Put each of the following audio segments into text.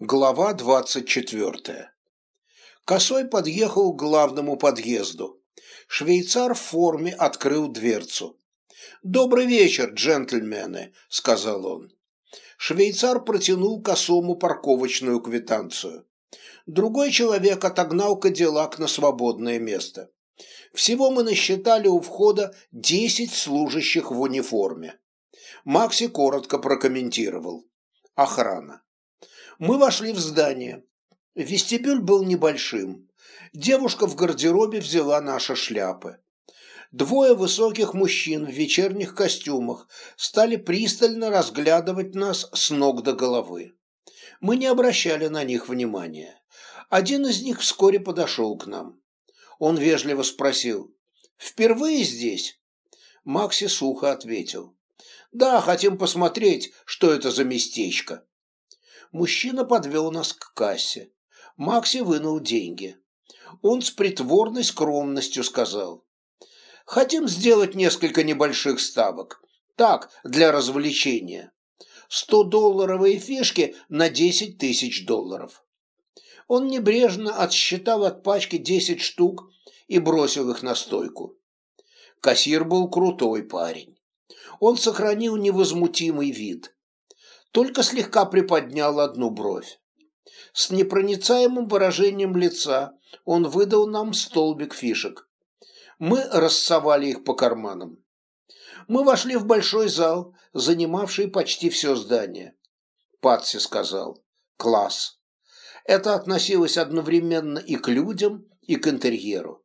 Глава двадцать четвертая. Косой подъехал к главному подъезду. Швейцар в форме открыл дверцу. «Добрый вечер, джентльмены», — сказал он. Швейцар протянул Косому парковочную квитанцию. Другой человек отогнал Кадиллак на свободное место. Всего мы насчитали у входа десять служащих в униформе. Макси коротко прокомментировал. Охрана. Мы вошли в здание. Вестибюль был небольшим. Девушка в гардеробе взяла наши шляпы. Двое высоких мужчин в вечерних костюмах стали пристально разглядывать нас с ног до головы. Мы не обращали на них внимания. Один из них вскоре подошел к нам. Он вежливо спросил, «Впервые здесь?» Макси сухо ответил, «Да, хотим посмотреть, что это за местечко». Мужчина подвел нас к кассе. Макси вынул деньги. Он с притворной скромностью сказал. «Хотим сделать несколько небольших ставок. Так, для развлечения. Сто-долларовые фишки на десять тысяч долларов». Он небрежно отсчитал от пачки десять штук и бросил их на стойку. Кассир был крутой парень. Он сохранил невозмутимый вид только слегка приподнял одну бровь. С непроницаемым выражением лица он выдал нам столбик фишек. Мы рассовали их по карманам. Мы вошли в большой зал, занимавший почти все здание. Патси сказал «Класс». Это относилось одновременно и к людям, и к интерьеру.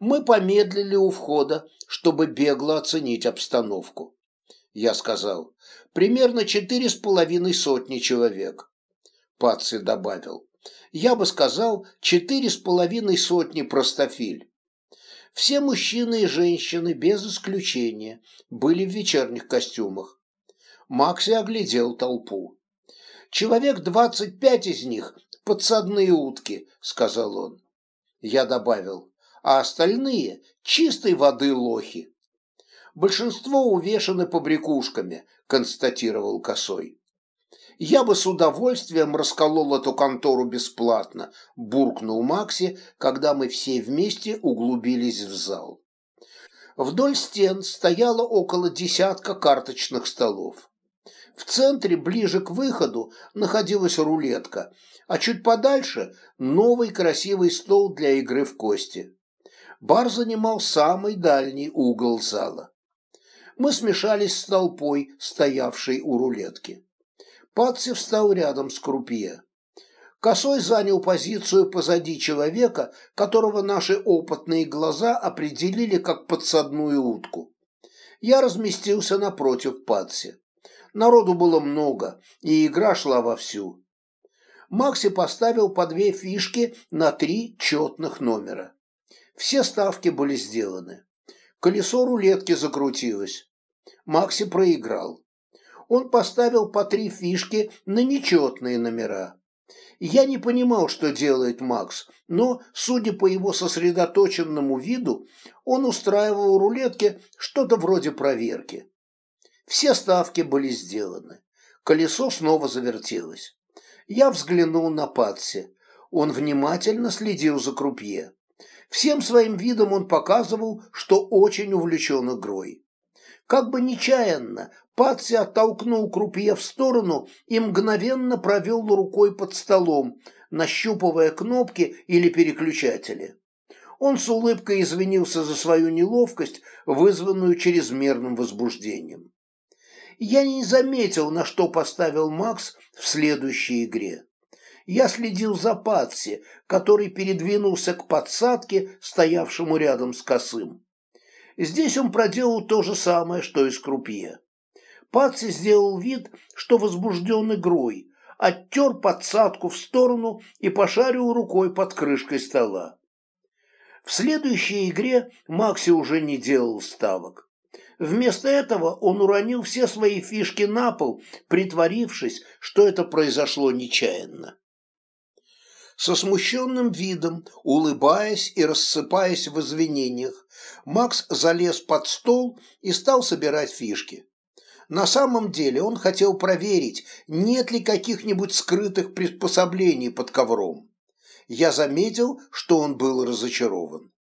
Мы помедлили у входа, чтобы бегло оценить обстановку. Я сказал примерно четыре с половиной сотни человек. Паци добавил. Я бы сказал, четыре с половиной сотни простофиль. Все мужчины и женщины, без исключения, были в вечерних костюмах. Макси оглядел толпу. «Человек двадцать пять из них – подсадные утки», – сказал он. Я добавил, а остальные – чистой воды лохи. Большинство увешаны побрякушками, констатировал Косой. «Я бы с удовольствием расколол эту контору бесплатно», – буркнул Макси, когда мы все вместе углубились в зал. Вдоль стен стояло около десятка карточных столов. В центре, ближе к выходу, находилась рулетка, а чуть подальше – новый красивый стол для игры в кости. Бар занимал самый дальний угол зала мы смешались с толпой, стоявшей у рулетки. Патси встал рядом с крупье. Косой занял позицию позади человека, которого наши опытные глаза определили как подсадную утку. Я разместился напротив Патси. Народу было много, и игра шла вовсю. Макси поставил по две фишки на три четных номера. Все ставки были сделаны. Колесо рулетки закрутилось. Макси проиграл. Он поставил по три фишки на нечетные номера. Я не понимал, что делает Макс, но, судя по его сосредоточенному виду, он устраивал у рулетки что-то вроде проверки. Все ставки были сделаны. Колесо снова завертелось. Я взглянул на Патси. Он внимательно следил за крупье. Всем своим видом он показывал, что очень увлечен игрой. Как бы нечаянно, Патси оттолкнул крупье в сторону и мгновенно провел рукой под столом, нащупывая кнопки или переключатели. Он с улыбкой извинился за свою неловкость, вызванную чрезмерным возбуждением. Я не заметил, на что поставил Макс в следующей игре я следил за Патси, который передвинулся к подсадке, стоявшему рядом с косым. Здесь он проделал то же самое, что и с крупье. Патси сделал вид, что возбужден игрой, оттер подсадку в сторону и пошарил рукой под крышкой стола. В следующей игре Макси уже не делал ставок. Вместо этого он уронил все свои фишки на пол, притворившись, что это произошло нечаянно. Со смущенным видом, улыбаясь и рассыпаясь в извинениях, Макс залез под стол и стал собирать фишки. На самом деле он хотел проверить, нет ли каких-нибудь скрытых приспособлений под ковром. Я заметил, что он был разочарован.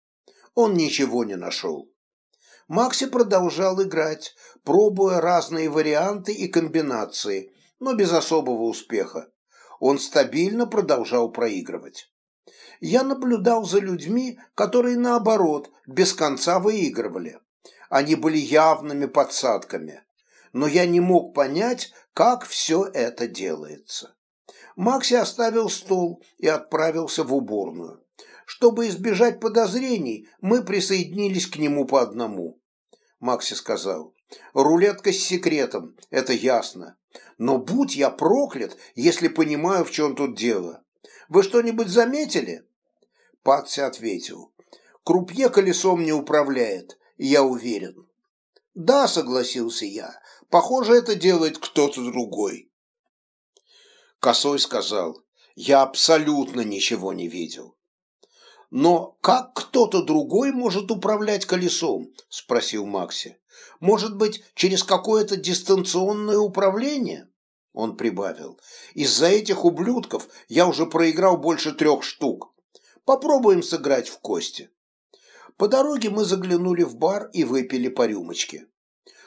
Он ничего не нашел. Макси продолжал играть, пробуя разные варианты и комбинации, но без особого успеха. Он стабильно продолжал проигрывать. Я наблюдал за людьми, которые, наоборот, без конца выигрывали. Они были явными подсадками. Но я не мог понять, как все это делается. Макси оставил стол и отправился в уборную. Чтобы избежать подозрений, мы присоединились к нему по одному. Макси сказал, рулетка с секретом, это ясно. Но будь я проклят, если понимаю, в чем тут дело. Вы что-нибудь заметили? Патси ответил, крупье колесом не управляет, я уверен. Да, согласился я, похоже, это делает кто-то другой. Косой сказал, я абсолютно ничего не видел. «Но как кто-то другой может управлять колесом?» – спросил Макси. «Может быть, через какое-то дистанционное управление?» Он прибавил. «Из-за этих ублюдков я уже проиграл больше трех штук. Попробуем сыграть в кости». По дороге мы заглянули в бар и выпили по рюмочке.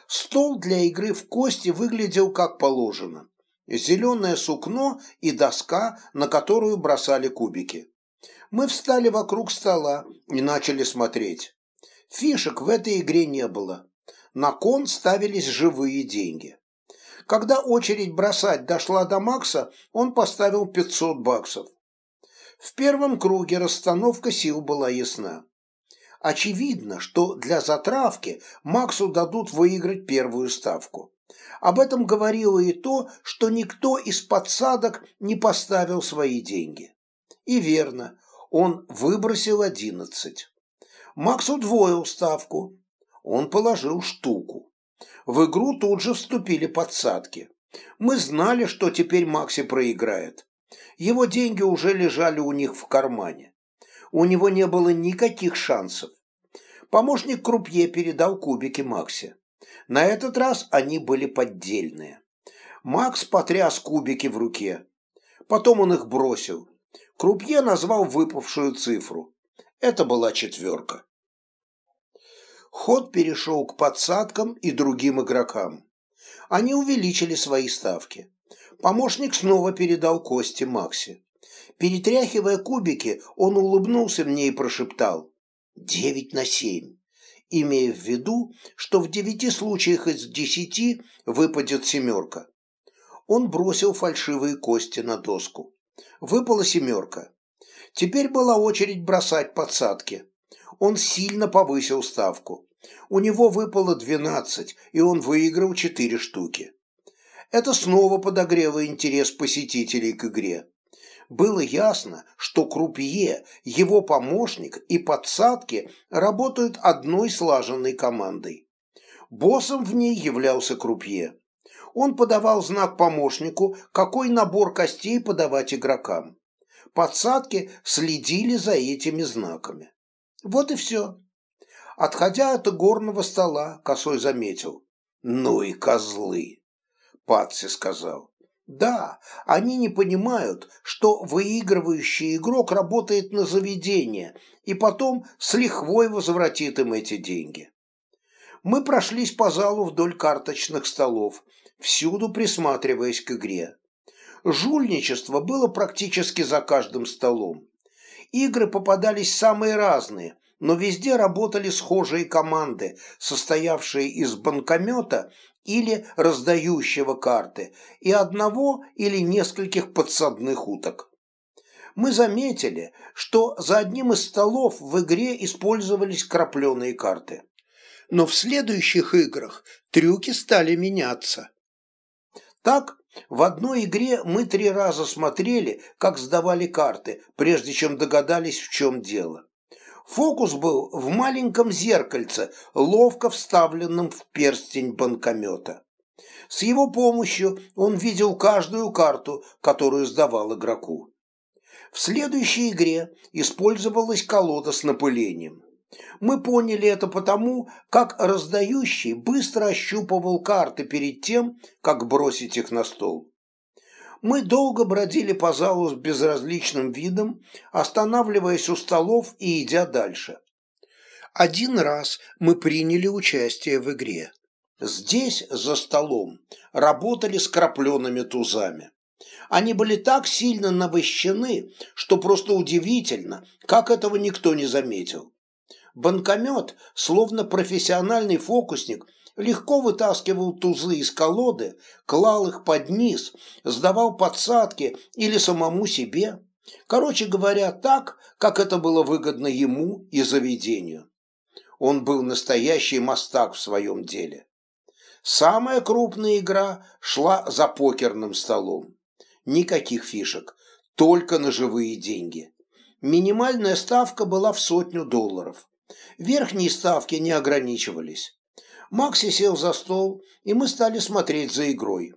Стол для игры в кости выглядел как положено. Зеленое сукно и доска, на которую бросали кубики мы встали вокруг стола и начали смотреть. Фишек в этой игре не было. На кон ставились живые деньги. Когда очередь бросать дошла до Макса, он поставил 500 баксов. В первом круге расстановка сил была ясна. Очевидно, что для затравки Максу дадут выиграть первую ставку. Об этом говорило и то, что никто из подсадок не поставил свои деньги. И верно, он выбросил одиннадцать. Макс удвоил ставку. Он положил штуку. В игру тут же вступили подсадки. Мы знали, что теперь Макси проиграет. Его деньги уже лежали у них в кармане. У него не было никаких шансов. Помощник Крупье передал кубики Максе. На этот раз они были поддельные. Макс потряс кубики в руке. Потом он их бросил. Крупье назвал выпавшую цифру. Это была четверка. Ход перешел к подсадкам и другим игрокам. Они увеличили свои ставки. Помощник снова передал кости Макси. Перетряхивая кубики, он улыбнулся мне и прошептал «Девять на семь», имея в виду, что в девяти случаях из десяти выпадет семерка. Он бросил фальшивые кости на доску. Выпала семерка. Теперь была очередь бросать подсадки. Он сильно повысил ставку. У него выпало 12, и он выиграл 4 штуки. Это снова подогрело интерес посетителей к игре. Было ясно, что крупье, его помощник и подсадки работают одной слаженной командой. Боссом в ней являлся крупье он подавал знак помощнику, какой набор костей подавать игрокам. Подсадки следили за этими знаками. Вот и все. Отходя от горного стола, Косой заметил. «Ну и козлы!» Патси сказал. «Да, они не понимают, что выигрывающий игрок работает на заведение и потом с лихвой возвратит им эти деньги». Мы прошлись по залу вдоль карточных столов, всюду присматриваясь к игре. Жульничество было практически за каждым столом. Игры попадались самые разные, но везде работали схожие команды, состоявшие из банкомета или раздающего карты, и одного или нескольких подсадных уток. Мы заметили, что за одним из столов в игре использовались крапленые карты. Но в следующих играх трюки стали меняться. Так, в одной игре мы три раза смотрели, как сдавали карты, прежде чем догадались, в чем дело. Фокус был в маленьком зеркальце, ловко вставленном в перстень банкомета. С его помощью он видел каждую карту, которую сдавал игроку. В следующей игре использовалась колода с напылением. Мы поняли это потому, как раздающий быстро ощупывал карты перед тем, как бросить их на стол. Мы долго бродили по залу с безразличным видом, останавливаясь у столов и идя дальше. Один раз мы приняли участие в игре. Здесь, за столом, работали с крапленными тузами. Они были так сильно навыщены, что просто удивительно, как этого никто не заметил. Банкомет, словно профессиональный фокусник, легко вытаскивал тузы из колоды, клал их под низ, сдавал подсадки или самому себе. Короче говоря, так, как это было выгодно ему и заведению. Он был настоящий мастак в своем деле. Самая крупная игра шла за покерным столом. Никаких фишек, только на живые деньги. Минимальная ставка была в сотню долларов. Верхние ставки не ограничивались. Макси сел за стол, и мы стали смотреть за игрой.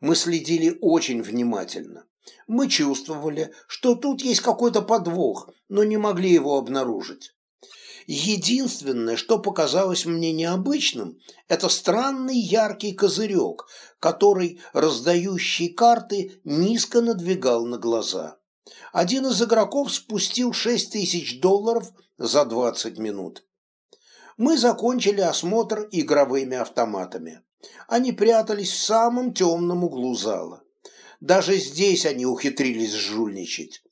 Мы следили очень внимательно. Мы чувствовали, что тут есть какой-то подвох, но не могли его обнаружить. Единственное, что показалось мне необычным, это странный яркий козырек, который раздающий карты низко надвигал на глаза. Один из игроков спустил 6 тысяч долларов за 20 минут. Мы закончили осмотр игровыми автоматами. Они прятались в самом темном углу зала. Даже здесь они ухитрились жульничать.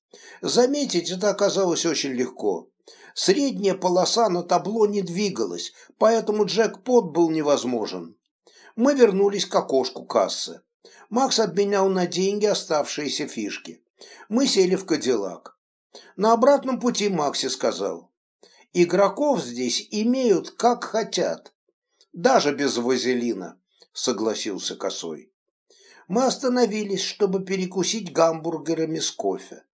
Заметить это оказалось очень легко. Средняя полоса на табло не двигалась, поэтому джекпот был невозможен. Мы вернулись к окошку кассы. Макс обменял на деньги оставшиеся фишки. Мы сели в Кадиллак. На обратном пути Макси сказал, «Игроков здесь имеют как хотят, даже без вазелина», согласился Косой. Мы остановились, чтобы перекусить гамбургерами с кофе.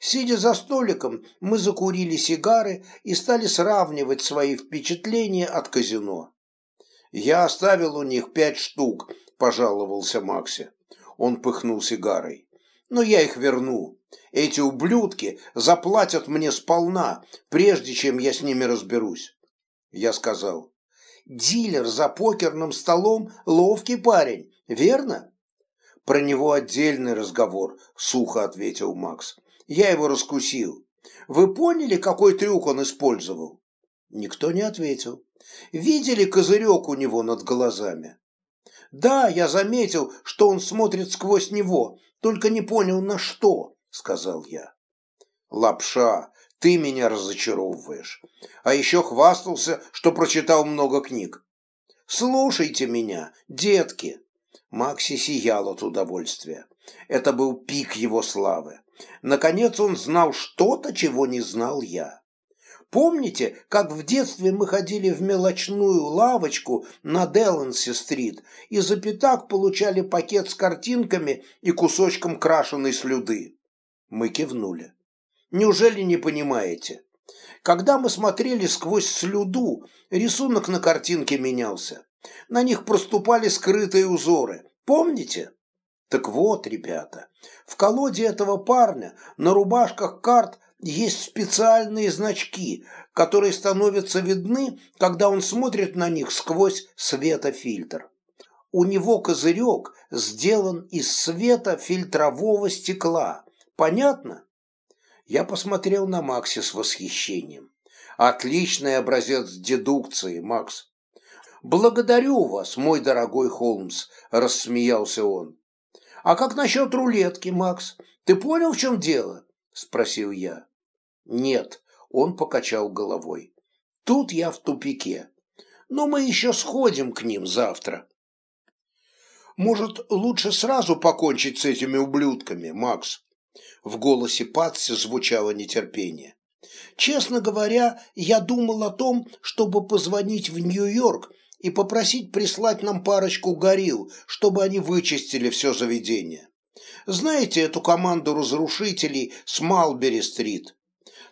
Сидя за столиком, мы закурили сигары и стали сравнивать свои впечатления от казино. «Я оставил у них пять штук», – пожаловался Макси. Он пыхнул сигарой. «Но я их верну. Эти ублюдки заплатят мне сполна, прежде чем я с ними разберусь». Я сказал, «Дилер за покерным столом – ловкий парень, верно?» «Про него отдельный разговор», – сухо ответил Макс. «Я его раскусил. Вы поняли, какой трюк он использовал?» Никто не ответил. «Видели козырек у него над глазами?» «Да, я заметил, что он смотрит сквозь него, только не понял, на что», — сказал я. «Лапша, ты меня разочаровываешь. А еще хвастался, что прочитал много книг. Слушайте меня, детки!» Макси сиял от удовольствия. Это был пик его славы. Наконец он знал что-то, чего не знал я. Помните, как в детстве мы ходили в мелочную лавочку на Деланси-стрит и за пятак получали пакет с картинками и кусочком крашеной слюды? Мы кивнули. Неужели не понимаете? Когда мы смотрели сквозь слюду, рисунок на картинке менялся. На них проступали скрытые узоры. Помните? Так вот, ребята, в колоде этого парня на рубашках карт есть специальные значки, которые становятся видны, когда он смотрит на них сквозь светофильтр. У него козырек сделан из света фильтрового стекла. Понятно? Я посмотрел на Макси с восхищением. Отличный образец дедукции, Макс. Благодарю вас, мой дорогой Холмс, рассмеялся он. А как насчет рулетки, Макс? Ты понял, в чем дело? Спросил я. Нет, он покачал головой. Тут я в тупике. Но мы еще сходим к ним завтра. Может, лучше сразу покончить с этими ублюдками, Макс? В голосе Патси звучало нетерпение. Честно говоря, я думал о том, чтобы позвонить в Нью-Йорк и попросить прислать нам парочку горилл, чтобы они вычистили все заведение. Знаете эту команду разрушителей с Малбери-стрит?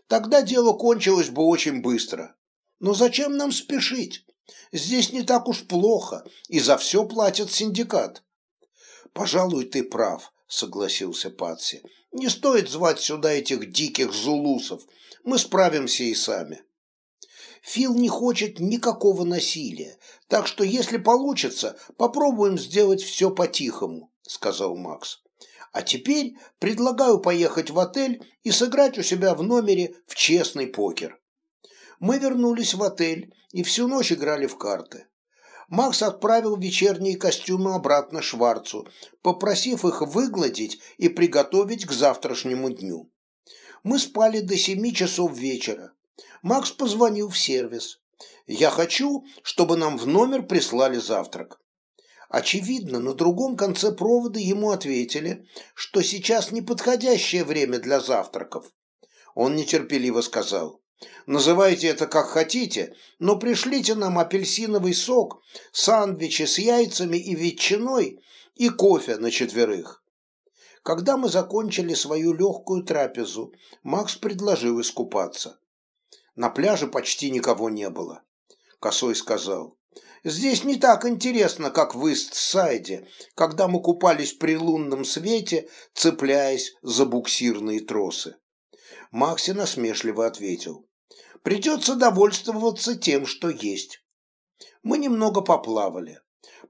Тогда дело кончилось бы очень быстро. Но зачем нам спешить? Здесь не так уж плохо, и за все платит синдикат. Пожалуй, ты прав, согласился Патси. Не стоит звать сюда этих диких зулусов. Мы справимся и сами. Фил не хочет никакого насилия, так что, если получится, попробуем сделать все по-тихому», — сказал Макс. «А теперь предлагаю поехать в отель и сыграть у себя в номере в честный покер». Мы вернулись в отель и всю ночь играли в карты. Макс отправил вечерние костюмы обратно Шварцу, попросив их выгладить и приготовить к завтрашнему дню. Мы спали до семи часов вечера. Макс позвонил в сервис. «Я хочу, чтобы нам в номер прислали завтрак». Очевидно, на другом конце провода ему ответили, что сейчас неподходящее время для завтраков. Он нетерпеливо сказал, «Называйте это как хотите, но пришлите нам апельсиновый сок, сандвичи с яйцами и ветчиной и кофе на четверых». Когда мы закончили свою легкую трапезу, Макс предложил искупаться. На пляже почти никого не было. Косой сказал, «Здесь не так интересно, как в Ист-Сайде, когда мы купались при лунном свете, цепляясь за буксирные тросы». Макси насмешливо ответил, «Придется довольствоваться тем, что есть». Мы немного поплавали.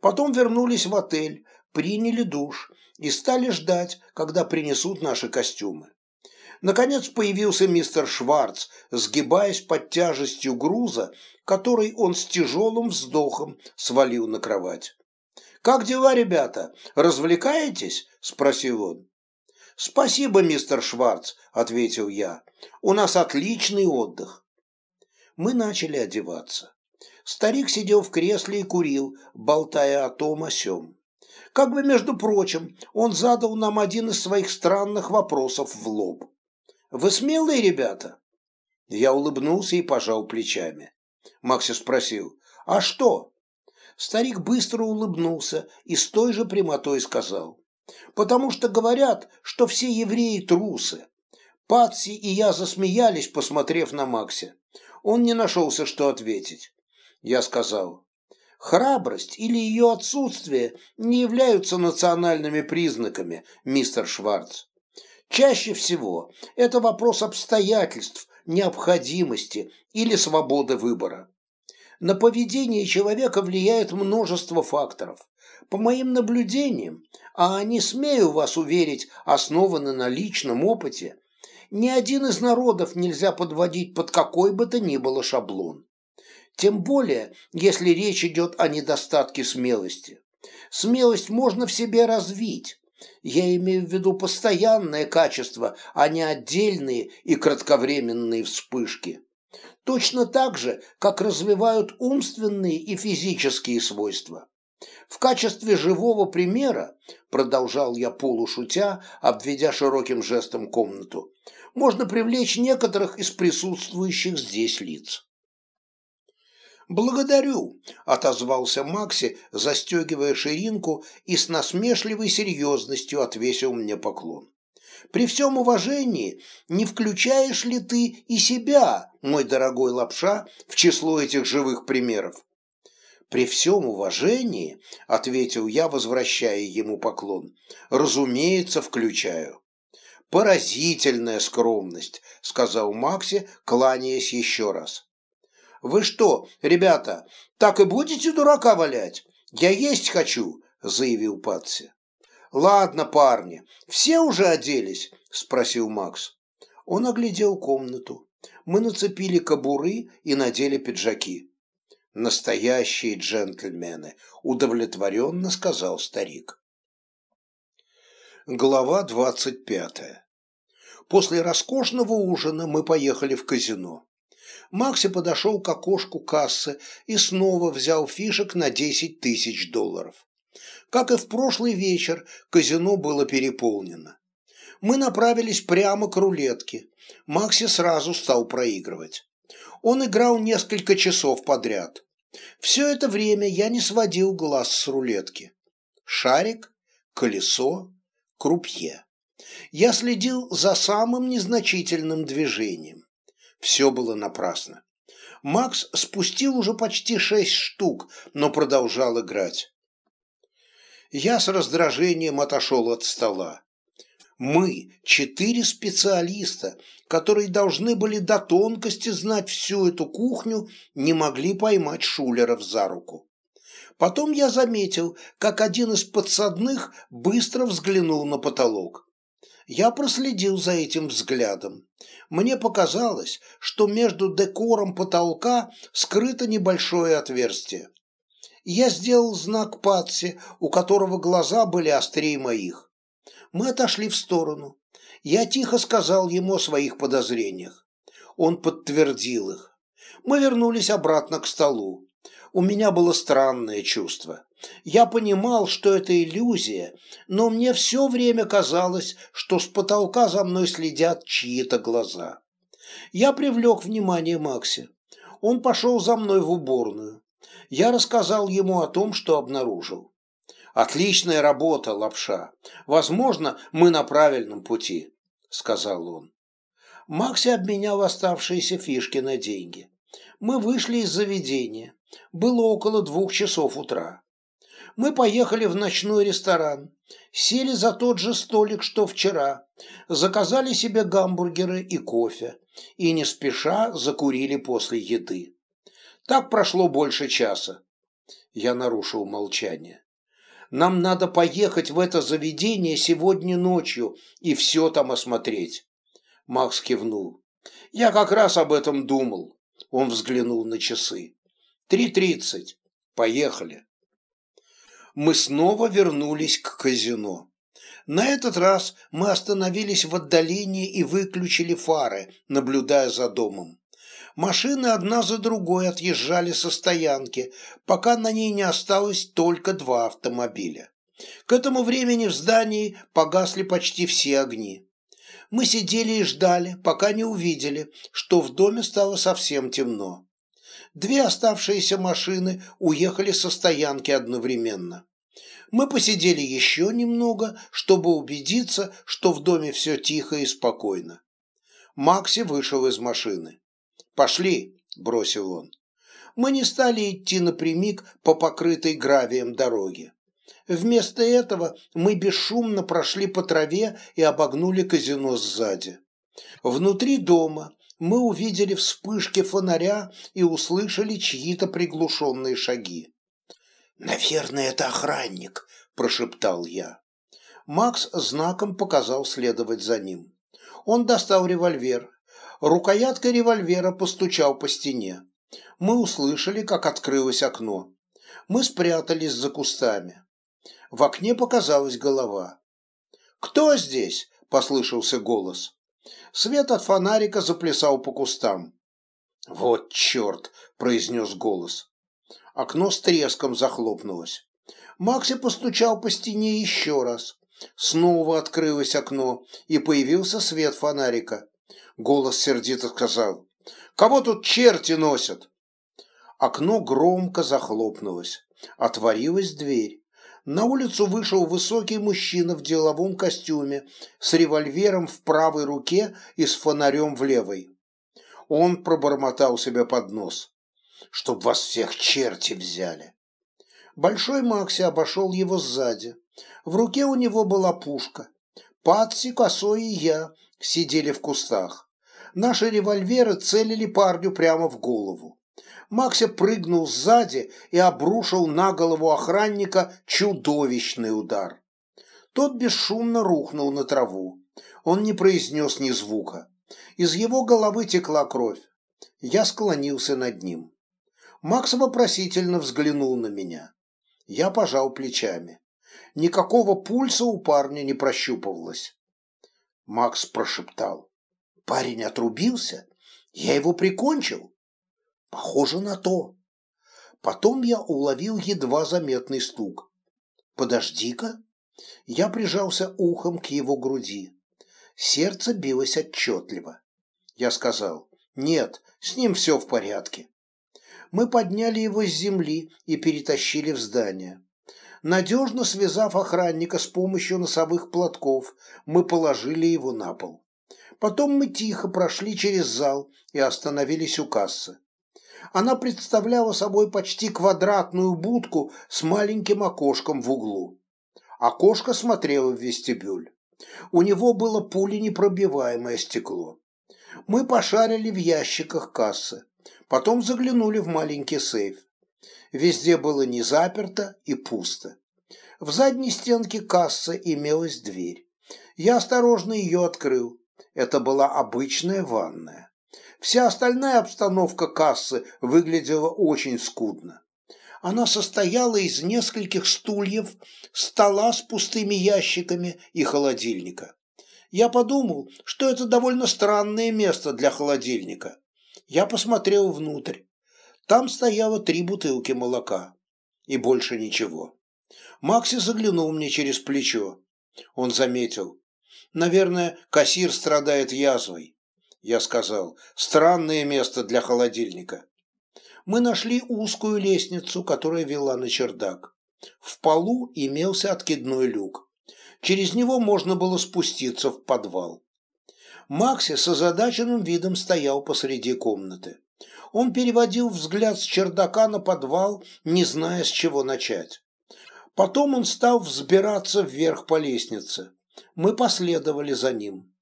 Потом вернулись в отель, приняли душ и стали ждать, когда принесут наши костюмы. Наконец появился мистер Шварц, сгибаясь под тяжестью груза, который он с тяжелым вздохом свалил на кровать. «Как дела, ребята? Развлекаетесь?» – спросил он. «Спасибо, мистер Шварц», – ответил я. «У нас отличный отдых». Мы начали одеваться. Старик сидел в кресле и курил, болтая о том о сём. Как бы, между прочим, он задал нам один из своих странных вопросов в лоб. «Вы смелые ребята?» Я улыбнулся и пожал плечами. Макси спросил, «А что?» Старик быстро улыбнулся и с той же прямотой сказал, «Потому что говорят, что все евреи трусы». Патси и я засмеялись, посмотрев на Макси. Он не нашелся, что ответить. Я сказал, Храбрость или ее отсутствие не являются национальными признаками, мистер Шварц. Чаще всего это вопрос обстоятельств, необходимости или свободы выбора. На поведение человека влияет множество факторов. По моим наблюдениям, а они, смею вас уверить, основаны на личном опыте, ни один из народов нельзя подводить под какой бы то ни было шаблон. Тем более, если речь идет о недостатке смелости. Смелость можно в себе развить. Я имею в виду постоянное качество, а не отдельные и кратковременные вспышки. Точно так же, как развивают умственные и физические свойства. В качестве живого примера, продолжал я полушутя, обведя широким жестом комнату, можно привлечь некоторых из присутствующих здесь лиц. «Благодарю», – отозвался Макси, застегивая ширинку и с насмешливой серьезностью отвесил мне поклон. «При всем уважении, не включаешь ли ты и себя, мой дорогой лапша, в число этих живых примеров?» «При всем уважении», – ответил я, возвращая ему поклон, – «разумеется, включаю». «Поразительная скромность», – сказал Макси, кланяясь еще раз. «Вы что, ребята, так и будете дурака валять? Я есть хочу», – заявил Патси. «Ладно, парни, все уже оделись?» – спросил Макс. Он оглядел комнату. Мы нацепили кобуры и надели пиджаки. «Настоящие джентльмены», – удовлетворенно сказал старик. Глава двадцать пятая. После роскошного ужина мы поехали в казино. Макси подошел к окошку кассы и снова взял фишек на 10 тысяч долларов. Как и в прошлый вечер, казино было переполнено. Мы направились прямо к рулетке. Макси сразу стал проигрывать. Он играл несколько часов подряд. Все это время я не сводил глаз с рулетки. Шарик, колесо, крупье. Я следил за самым незначительным движением. Все было напрасно. Макс спустил уже почти шесть штук, но продолжал играть. Я с раздражением отошел от стола. Мы, четыре специалиста, которые должны были до тонкости знать всю эту кухню, не могли поймать Шулеров за руку. Потом я заметил, как один из подсадных быстро взглянул на потолок. Я проследил за этим взглядом. Мне показалось, что между декором потолка скрыто небольшое отверстие. Я сделал знак Патси, у которого глаза были острее моих. Мы отошли в сторону. Я тихо сказал ему о своих подозрениях. Он подтвердил их. Мы вернулись обратно к столу. У меня было странное чувство. Я понимал, что это иллюзия, но мне все время казалось, что с потолка за мной следят чьи-то глаза. Я привлек внимание Макси. Он пошел за мной в уборную. Я рассказал ему о том, что обнаружил. «Отличная работа, лапша. Возможно, мы на правильном пути», — сказал он. Макси обменял оставшиеся фишки на деньги. Мы вышли из заведения. Было около двух часов утра. Мы поехали в ночной ресторан, сели за тот же столик, что вчера, заказали себе гамбургеры и кофе и не спеша закурили после еды. Так прошло больше часа. Я нарушил молчание. Нам надо поехать в это заведение сегодня ночью и все там осмотреть. Макс кивнул. Я как раз об этом думал. Он взглянул на часы. Три тридцать. Поехали. Мы снова вернулись к казино. На этот раз мы остановились в отдалении и выключили фары, наблюдая за домом. Машины одна за другой отъезжали со стоянки, пока на ней не осталось только два автомобиля. К этому времени в здании погасли почти все огни. Мы сидели и ждали, пока не увидели, что в доме стало совсем темно. Две оставшиеся машины уехали со стоянки одновременно. Мы посидели еще немного, чтобы убедиться, что в доме все тихо и спокойно. Макси вышел из машины. «Пошли», – бросил он. Мы не стали идти напрямик по покрытой гравием дороге. Вместо этого мы бесшумно прошли по траве и обогнули казино сзади. Внутри дома мы увидели вспышки фонаря и услышали чьи-то приглушенные шаги. «Наверное, это охранник», – прошептал я. Макс знаком показал следовать за ним. Он достал револьвер, Рукояткой револьвера постучал по стене. Мы услышали, как открылось окно. Мы спрятались за кустами. В окне показалась голова. «Кто здесь?» – послышался голос. Свет от фонарика заплясал по кустам. «Вот черт!» – произнес голос. Окно с треском захлопнулось. Макси постучал по стене еще раз. Снова открылось окно, и появился свет фонарика. Голос сердито сказал. «Кого тут черти носят?» Окно громко захлопнулось. Отворилась дверь. На улицу вышел высокий мужчина в деловом костюме с револьвером в правой руке и с фонарем в левой. Он пробормотал себе под нос. «Чтоб вас всех черти взяли!» Большой Макси обошел его сзади. В руке у него была пушка. Патси, Косой и я сидели в кустах. Наши револьверы целили парню прямо в голову. Макся прыгнул сзади и обрушил на голову охранника чудовищный удар. Тот бесшумно рухнул на траву. Он не произнес ни звука. Из его головы текла кровь. Я склонился над ним. Макс вопросительно взглянул на меня. Я пожал плечами. Никакого пульса у парня не прощупывалось. Макс прошептал. Парень отрубился? Я его прикончил? Похоже на то. Потом я уловил едва заметный стук. Подожди-ка. Я прижался ухом к его груди. Сердце билось отчетливо. Я сказал, нет, с ним все в порядке. Мы подняли его с земли и перетащили в здание. Надежно связав охранника с помощью носовых платков, мы положили его на пол. Потом мы тихо прошли через зал и остановились у кассы. Она представляла собой почти квадратную будку с маленьким окошком в углу. Окошко смотрело в вестибюль. У него было пуленепробиваемое стекло. Мы пошарили в ящиках кассы, потом заглянули в маленький сейф. Везде было не заперто и пусто. В задней стенке кассы имелась дверь. Я осторожно ее открыл. Это была обычная ванная. Вся остальная обстановка кассы выглядела очень скудно. Она состояла из нескольких стульев, стола с пустыми ящиками и холодильника. Я подумал, что это довольно странное место для холодильника. Я посмотрел внутрь. Там стояло три бутылки молока. И больше ничего. Макси заглянул мне через плечо. Он заметил. Наверное, кассир страдает язвой. Я сказал, странное место для холодильника. Мы нашли узкую лестницу, которая вела на чердак. В полу имелся откидной люк. Через него можно было спуститься в подвал. Макси с озадаченным видом стоял посреди комнаты. Он переводил взгляд с чердака на подвал, не зная, с чего начать. Потом он стал взбираться вверх по лестнице. Мы последовали за ним.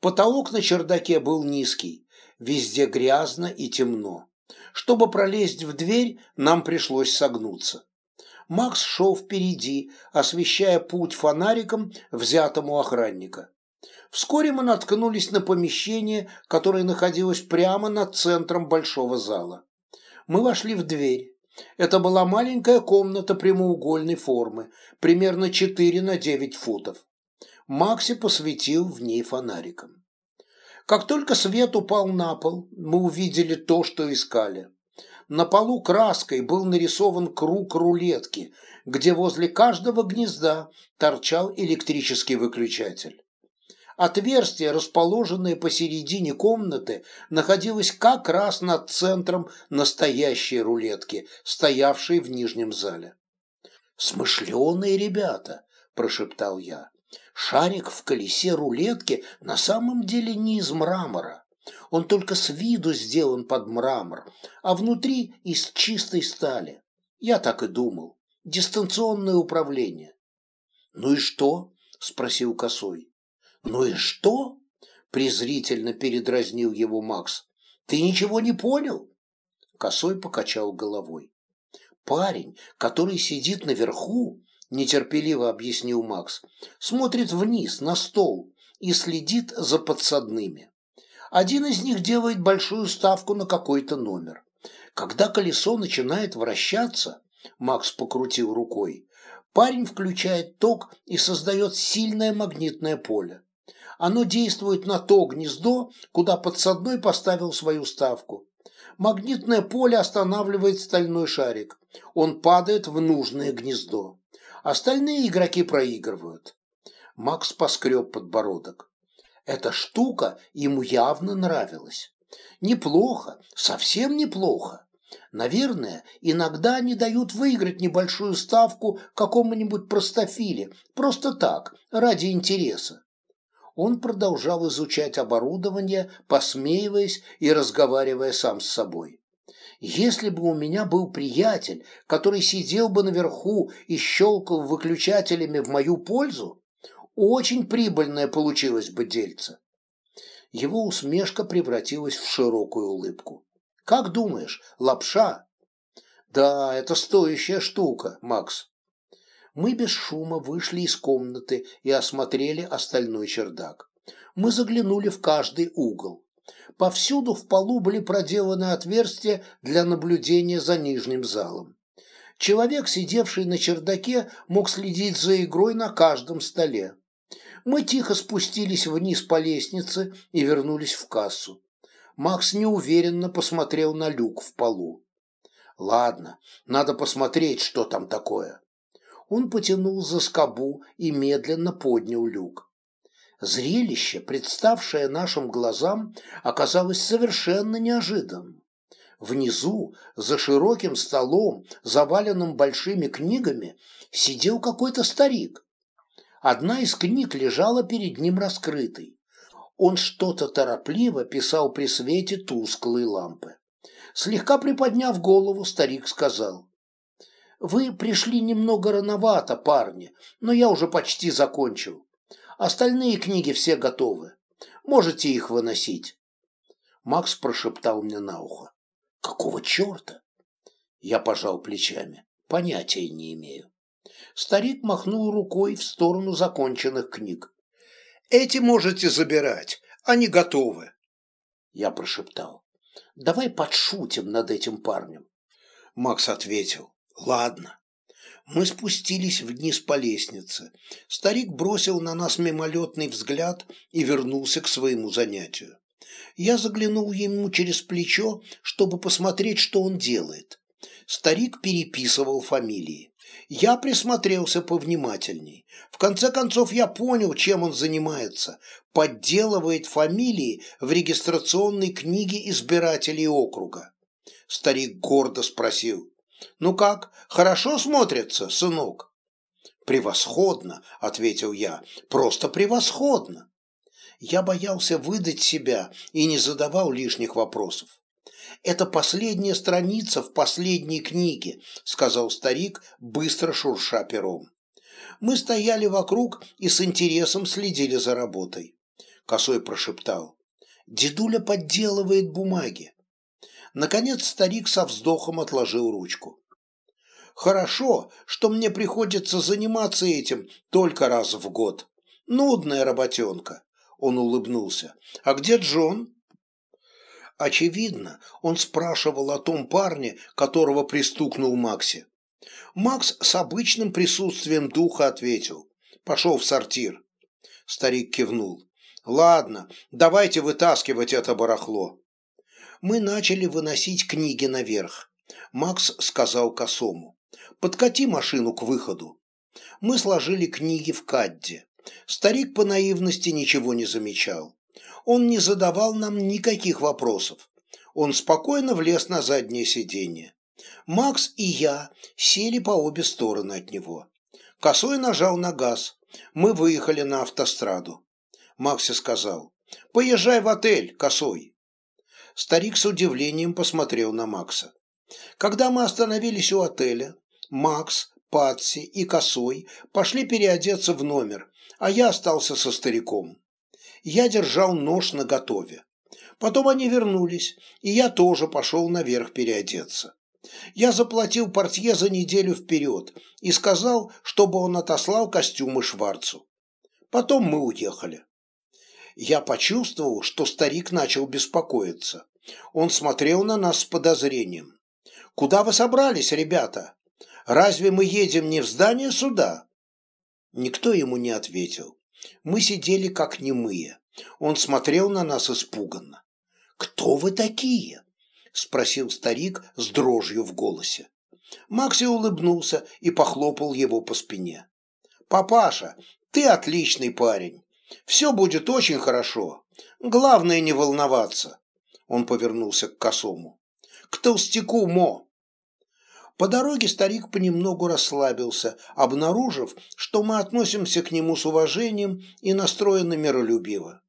Потолок на чердаке был низкий, везде грязно и темно. Чтобы пролезть в дверь, нам пришлось согнуться. Макс шел впереди, освещая путь фонариком, взятому охранника. Вскоре мы наткнулись на помещение, которое находилось прямо над центром большого зала. Мы вошли в дверь. Это была маленькая комната прямоугольной формы, примерно 4 на 9 футов. Макси посветил в ней фонариком. Как только свет упал на пол, мы увидели то, что искали. На полу краской был нарисован круг рулетки, где возле каждого гнезда торчал электрический выключатель. Отверстие, расположенное посередине комнаты, находилось как раз над центром настоящей рулетки, стоявшей в нижнем зале. «Смышленые ребята!» – прошептал я. «Шарик в колесе рулетки на самом деле не из мрамора. Он только с виду сделан под мрамор, а внутри из чистой стали. Я так и думал. Дистанционное управление». «Ну и что?» – спросил Косой. «Ну и что?» – презрительно передразнил его Макс. «Ты ничего не понял?» Косой покачал головой. «Парень, который сидит наверху, – нетерпеливо объяснил Макс, – смотрит вниз, на стол, и следит за подсадными. Один из них делает большую ставку на какой-то номер. Когда колесо начинает вращаться, Макс покрутил рукой, парень включает ток и создает сильное магнитное поле. Оно действует на то гнездо, куда подсадной поставил свою ставку. Магнитное поле останавливает стальной шарик. Он падает в нужное гнездо. Остальные игроки проигрывают. Макс поскреб подбородок. Эта штука ему явно нравилась. Неплохо, совсем неплохо. Наверное, иногда они дают выиграть небольшую ставку какому-нибудь простофиле, просто так, ради интереса он продолжал изучать оборудование, посмеиваясь и разговаривая сам с собой. Если бы у меня был приятель, который сидел бы наверху и щелкал выключателями в мою пользу, очень прибыльное получилось бы дельце. Его усмешка превратилась в широкую улыбку. «Как думаешь, лапша?» «Да, это стоящая штука, Макс мы без шума вышли из комнаты и осмотрели остальной чердак. Мы заглянули в каждый угол. Повсюду в полу были проделаны отверстия для наблюдения за нижним залом. Человек, сидевший на чердаке, мог следить за игрой на каждом столе. Мы тихо спустились вниз по лестнице и вернулись в кассу. Макс неуверенно посмотрел на люк в полу. «Ладно, надо посмотреть, что там такое» он потянул за скобу и медленно поднял люк. Зрелище, представшее нашим глазам, оказалось совершенно неожиданным. Внизу, за широким столом, заваленным большими книгами, сидел какой-то старик. Одна из книг лежала перед ним раскрытой. Он что-то торопливо писал при свете тусклой лампы. Слегка приподняв голову, старик сказал. Вы пришли немного рановато, парни, но я уже почти закончил. Остальные книги все готовы. Можете их выносить. Макс прошептал мне на ухо. Какого черта? Я пожал плечами. Понятия не имею. Старик махнул рукой в сторону законченных книг. Эти можете забирать, они готовы. Я прошептал. Давай подшутим над этим парнем. Макс ответил. Ладно. Мы спустились вниз по лестнице. Старик бросил на нас мимолетный взгляд и вернулся к своему занятию. Я заглянул ему через плечо, чтобы посмотреть, что он делает. Старик переписывал фамилии. Я присмотрелся повнимательней. В конце концов, я понял, чем он занимается. Подделывает фамилии в регистрационной книге избирателей округа. Старик гордо спросил. «Ну как, хорошо смотрится, сынок?» «Превосходно», — ответил я, — «просто превосходно». Я боялся выдать себя и не задавал лишних вопросов. «Это последняя страница в последней книге», — сказал старик, быстро шурша пером. Мы стояли вокруг и с интересом следили за работой. Косой прошептал. «Дедуля подделывает бумаги». Наконец старик со вздохом отложил ручку. «Хорошо, что мне приходится заниматься этим только раз в год. Нудная работенка». Он улыбнулся. «А где Джон?» Очевидно, он спрашивал о том парне, которого пристукнул Макси. Макс с обычным присутствием духа ответил. «Пошел в сортир». Старик кивнул. «Ладно, давайте вытаскивать это барахло». Мы начали выносить книги наверх. Макс сказал косому. «Подкати машину к выходу». Мы сложили книги в кадде. Старик по наивности ничего не замечал. Он не задавал нам никаких вопросов. Он спокойно влез на заднее сиденье. Макс и я сели по обе стороны от него. Косой нажал на газ. Мы выехали на автостраду. Макси сказал, «Поезжай в отель, Косой». Старик с удивлением посмотрел на Макса. Когда мы остановились у отеля, Макс, Патси и Косой пошли переодеться в номер, а я остался со стариком. Я держал нож наготове. Потом они вернулись, и я тоже пошел наверх переодеться. Я заплатил портье за неделю вперед и сказал, чтобы он отослал костюмы Шварцу. Потом мы уехали. Я почувствовал, что старик начал беспокоиться. Он смотрел на нас с подозрением. «Куда вы собрались, ребята? Разве мы едем не в здание суда?» Никто ему не ответил. Мы сидели как немые. Он смотрел на нас испуганно. «Кто вы такие?» – спросил старик с дрожью в голосе. Макси улыбнулся и похлопал его по спине. «Папаша, ты отличный парень. Все будет очень хорошо. Главное не волноваться. Он повернулся к косому. К толстяку Мо. По дороге старик понемногу расслабился, обнаружив, что мы относимся к нему с уважением и настроены миролюбиво.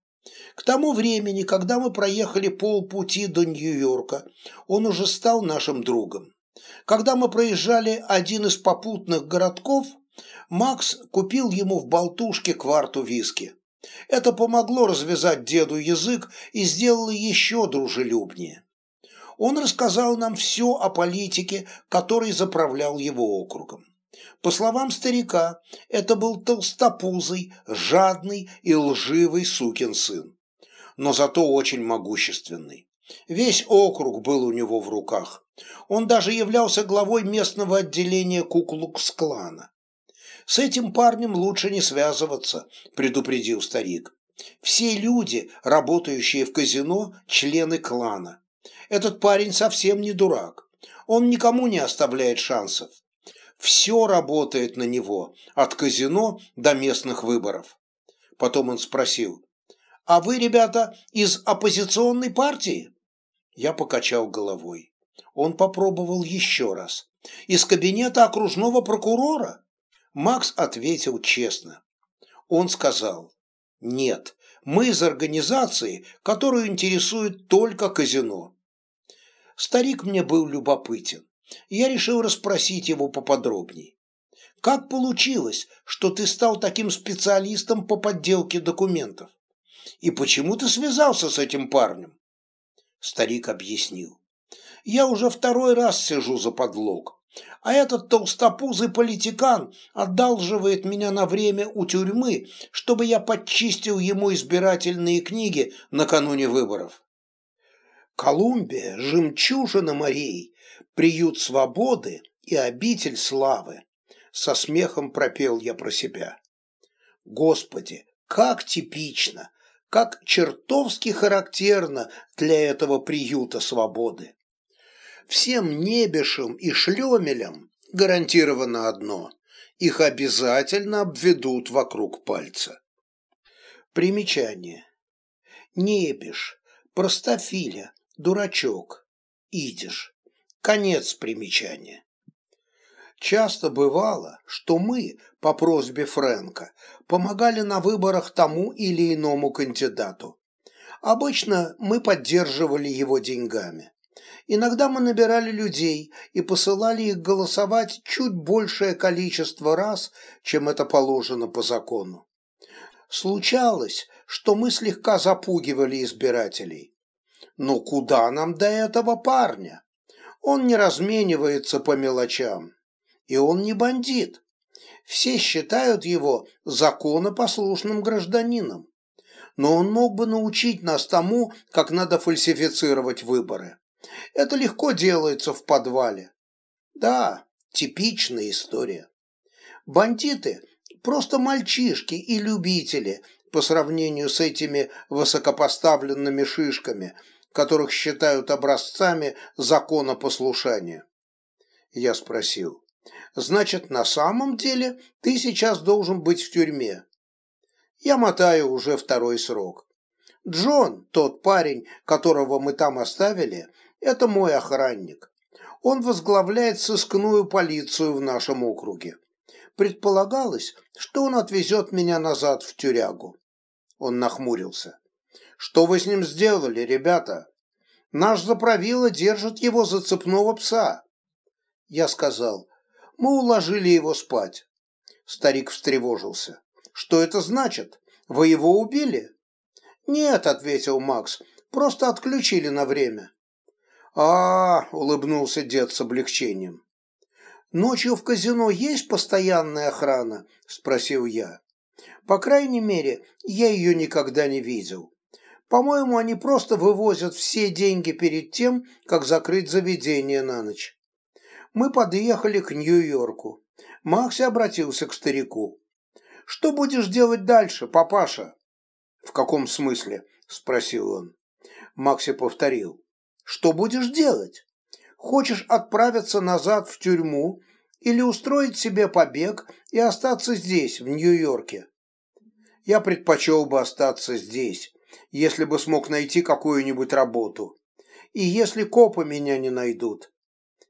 К тому времени, когда мы проехали полпути до Нью-Йорка, он уже стал нашим другом. Когда мы проезжали один из попутных городков, Макс купил ему в болтушке кварту виски. Это помогло развязать деду язык и сделало еще дружелюбнее. Он рассказал нам все о политике, который заправлял его округом. По словам старика, это был толстопузый, жадный и лживый сукин сын. Но зато очень могущественный. Весь округ был у него в руках. Он даже являлся главой местного отделения Куклукс-клана. «С этим парнем лучше не связываться», – предупредил старик. «Все люди, работающие в казино, члены клана. Этот парень совсем не дурак. Он никому не оставляет шансов. Все работает на него, от казино до местных выборов». Потом он спросил, «А вы, ребята, из оппозиционной партии?» Я покачал головой. Он попробовал еще раз. «Из кабинета окружного прокурора?» Макс ответил честно. Он сказал, «Нет, мы из организации, которую интересует только казино». Старик мне был любопытен. Я решил расспросить его поподробней. Как получилось, что ты стал таким специалистом по подделке документов? И почему ты связался с этим парнем? Старик объяснил. Я уже второй раз сижу за подлог, а этот толстопузый политикан одалживает меня на время у тюрьмы, чтобы я подчистил ему избирательные книги накануне выборов. Колумбия – жемчужина морей, приют свободы и обитель славы. Со смехом пропел я про себя. Господи, как типично, как чертовски характерно для этого приюта свободы. Всем небешим и шлемелям гарантировано одно – их обязательно обведут вокруг пальца. Примечание. Небеш, простофиля, дурачок, идиш. Конец примечания. Часто бывало, что мы, по просьбе Фрэнка, помогали на выборах тому или иному кандидату. Обычно мы поддерживали его деньгами. Иногда мы набирали людей и посылали их голосовать чуть большее количество раз, чем это положено по закону. Случалось, что мы слегка запугивали избирателей. Но куда нам до этого парня? Он не разменивается по мелочам. И он не бандит. Все считают его законопослушным гражданином. Но он мог бы научить нас тому, как надо фальсифицировать выборы. Это легко делается в подвале. Да, типичная история. Бандиты – просто мальчишки и любители по сравнению с этими высокопоставленными шишками, которых считают образцами законопослушания. Я спросил, Значит, на самом деле ты сейчас должен быть в тюрьме. Я мотаю уже второй срок. Джон, тот парень, которого мы там оставили, это мой охранник. Он возглавляет сыскную полицию в нашем округе. Предполагалось, что он отвезет меня назад в тюрягу. Он нахмурился. Что вы с ним сделали, ребята? Наш заправила держит его за цепного пса. Я сказал, мы уложили его спать. Старик встревожился. Что это значит? Вы его убили? Нет, ответил Макс. Просто отключили на время. А, улыбнулся дед с облегчением. Ночью в казино есть постоянная охрана? спросил я. По крайней мере, я ее никогда не видел. По-моему, они просто вывозят все деньги перед тем, как закрыть заведение на ночь мы подъехали к Нью-Йорку. Макси обратился к старику. «Что будешь делать дальше, папаша?» «В каком смысле?» – спросил он. Макси повторил. «Что будешь делать? Хочешь отправиться назад в тюрьму или устроить себе побег и остаться здесь, в Нью-Йорке?» «Я предпочел бы остаться здесь, если бы смог найти какую-нибудь работу. И если копы меня не найдут.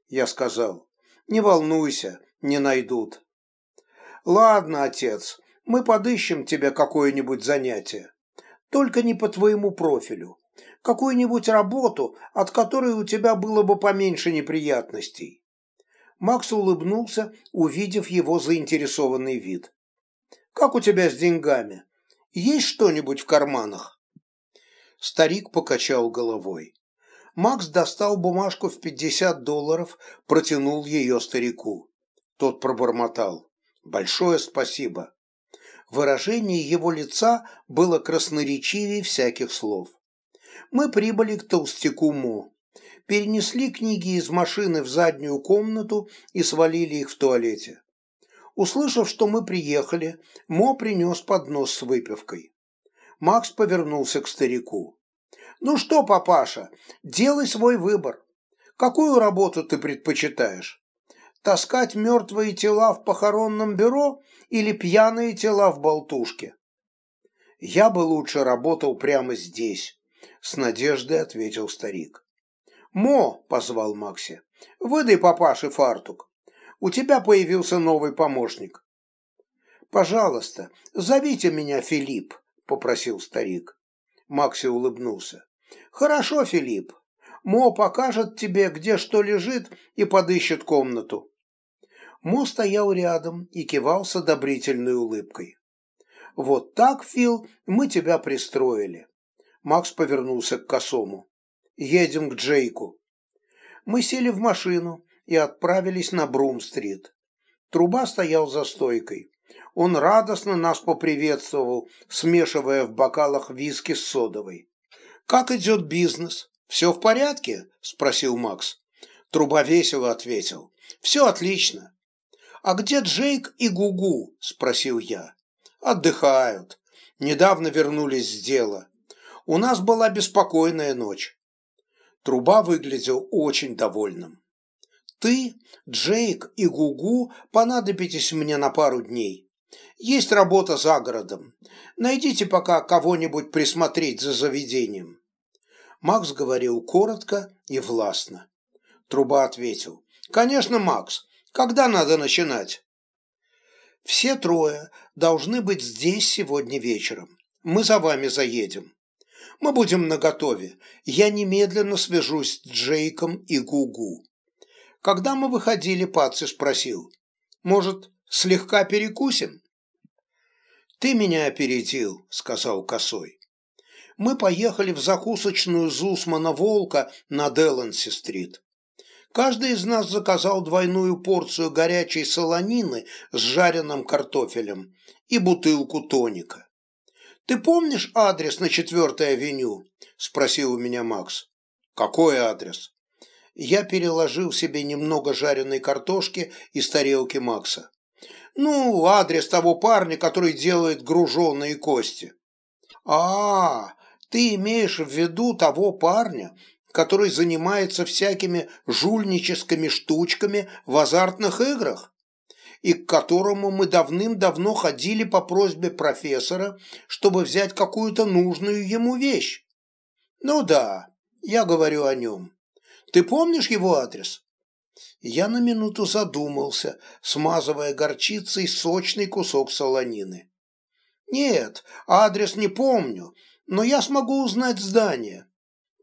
Я сказал, не волнуйся, не найдут. Ладно, отец, мы подыщем тебе какое-нибудь занятие. Только не по твоему профилю. Какую-нибудь работу, от которой у тебя было бы поменьше неприятностей. Макс улыбнулся, увидев его заинтересованный вид. «Как у тебя с деньгами? Есть что-нибудь в карманах?» Старик покачал головой. Макс достал бумажку в 50 долларов, протянул ее старику. Тот пробормотал. «Большое спасибо». Выражение его лица было красноречивее всяких слов. Мы прибыли к толстяку Мо. Перенесли книги из машины в заднюю комнату и свалили их в туалете. Услышав, что мы приехали, Мо принес поднос с выпивкой. Макс повернулся к старику. Ну что, папаша, делай свой выбор. Какую работу ты предпочитаешь? Таскать мертвые тела в похоронном бюро или пьяные тела в болтушке? Я бы лучше работал прямо здесь, с надеждой ответил старик. Мо, позвал Макси, выдай папаше фартук. У тебя появился новый помощник. Пожалуйста, зовите меня Филипп, попросил старик. Макси улыбнулся. «Хорошо, Филипп. Мо покажет тебе, где что лежит, и подыщет комнату». Мо стоял рядом и кивал с одобрительной улыбкой. «Вот так, Фил, мы тебя пристроили». Макс повернулся к косому. «Едем к Джейку». Мы сели в машину и отправились на Брум-стрит. Труба стоял за стойкой. Он радостно нас поприветствовал, смешивая в бокалах виски с содовой. «Как идет бизнес? Все в порядке?» – спросил Макс. Труба весело ответил. «Все отлично». «А где Джейк и Гугу?» – спросил я. «Отдыхают. Недавно вернулись с дела. У нас была беспокойная ночь». Труба выглядел очень довольным. «Ты, Джейк и Гугу понадобитесь мне на пару дней. Есть работа за городом. Найдите пока кого-нибудь присмотреть за заведением». Макс говорил коротко и властно. Труба ответил. «Конечно, Макс. Когда надо начинать?» «Все трое должны быть здесь сегодня вечером. Мы за вами заедем. Мы будем наготове. Я немедленно свяжусь с Джейком и Гугу». Когда мы выходили, Паци спросил. «Может, слегка перекусим?» «Ты меня опередил», — сказал Косой мы поехали в закусочную Зусмана Волка на Деланси-стрит. Каждый из нас заказал двойную порцию горячей солонины с жареным картофелем и бутылку тоника. «Ты помнишь адрес на 4-й авеню?» – спросил у меня Макс. «Какой адрес?» Я переложил себе немного жареной картошки из тарелки Макса. «Ну, адрес того парня, который делает груженые кости». «А, ты имеешь в виду того парня, который занимается всякими жульническими штучками в азартных играх, и к которому мы давным-давно ходили по просьбе профессора, чтобы взять какую-то нужную ему вещь. Ну да, я говорю о нем. Ты помнишь его адрес? Я на минуту задумался, смазывая горчицей сочный кусок солонины. Нет, адрес не помню, но я смогу узнать здание.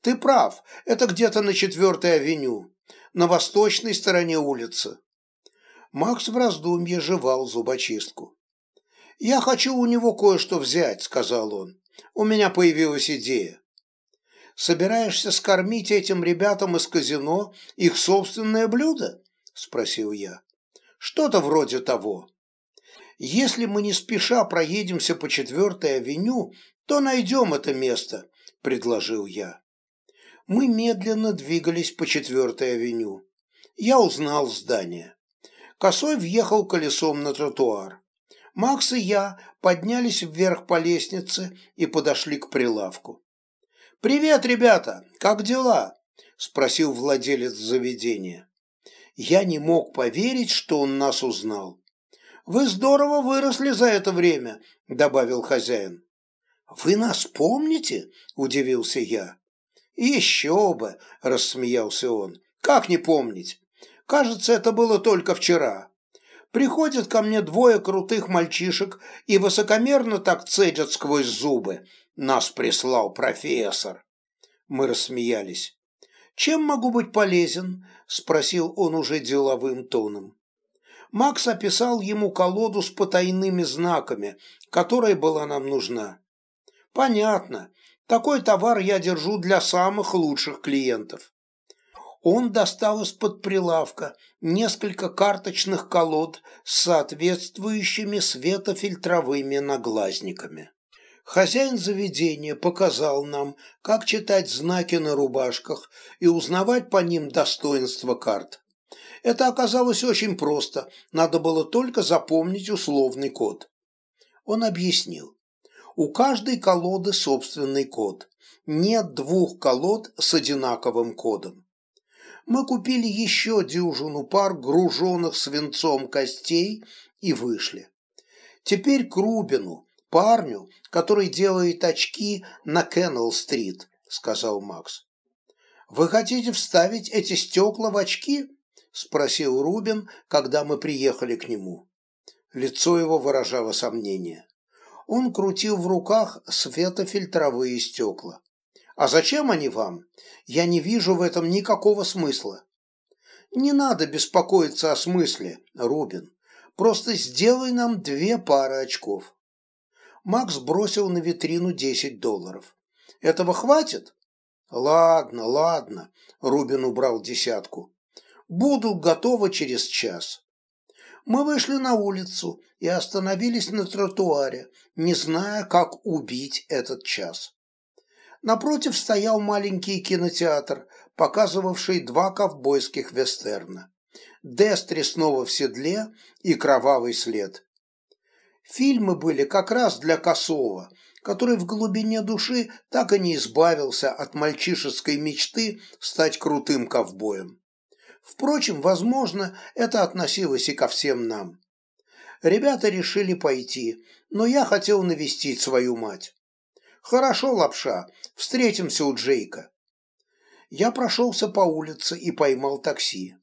Ты прав, это где-то на четвертой авеню, на восточной стороне улицы. Макс в раздумье жевал зубочистку. «Я хочу у него кое-что взять», — сказал он. «У меня появилась идея». «Собираешься скормить этим ребятам из казино их собственное блюдо?» — спросил я. «Что-то вроде того. Если мы не спеша проедемся по четвертой авеню, то найдем это место», – предложил я. Мы медленно двигались по четвертой авеню. Я узнал здание. Косой въехал колесом на тротуар. Макс и я поднялись вверх по лестнице и подошли к прилавку. «Привет, ребята! Как дела?» – спросил владелец заведения. Я не мог поверить, что он нас узнал. «Вы здорово выросли за это время», – добавил хозяин. «Вы нас помните?» – удивился я. «Еще бы!» – рассмеялся он. «Как не помнить? Кажется, это было только вчера. Приходят ко мне двое крутых мальчишек и высокомерно так цедят сквозь зубы. Нас прислал профессор». Мы рассмеялись. «Чем могу быть полезен?» – спросил он уже деловым тоном. Макс описал ему колоду с потайными знаками, которая была нам нужна. Понятно. Такой товар я держу для самых лучших клиентов. Он достал из-под прилавка несколько карточных колод с соответствующими светофильтровыми наглазниками. Хозяин заведения показал нам, как читать знаки на рубашках и узнавать по ним достоинства карт. Это оказалось очень просто, надо было только запомнить условный код. Он объяснил. У каждой колоды собственный код. Нет двух колод с одинаковым кодом. Мы купили еще дюжину пар груженных свинцом костей и вышли. Теперь к Рубину, парню, который делает очки на Кеннелл-стрит, сказал Макс. Вы хотите вставить эти стекла в очки? спросил Рубин, когда мы приехали к нему. Лицо его выражало сомнение он крутил в руках светофильтровые стекла. «А зачем они вам? Я не вижу в этом никакого смысла». Не надо беспокоиться о смысле, Рубин. Просто сделай нам две пары очков. Макс бросил на витрину 10 долларов. Этого хватит? Ладно, ладно, Рубин убрал десятку. Буду готова через час. Мы вышли на улицу и остановились на тротуаре, не зная, как убить этот час. Напротив стоял маленький кинотеатр, показывавший два ковбойских вестерна. Дестри снова в седле и кровавый след. Фильмы были как раз для Косова, который в глубине души так и не избавился от мальчишеской мечты стать крутым ковбоем. Впрочем, возможно, это относилось и ко всем нам. Ребята решили пойти, но я хотел навестить свою мать. «Хорошо, лапша, встретимся у Джейка». Я прошелся по улице и поймал такси.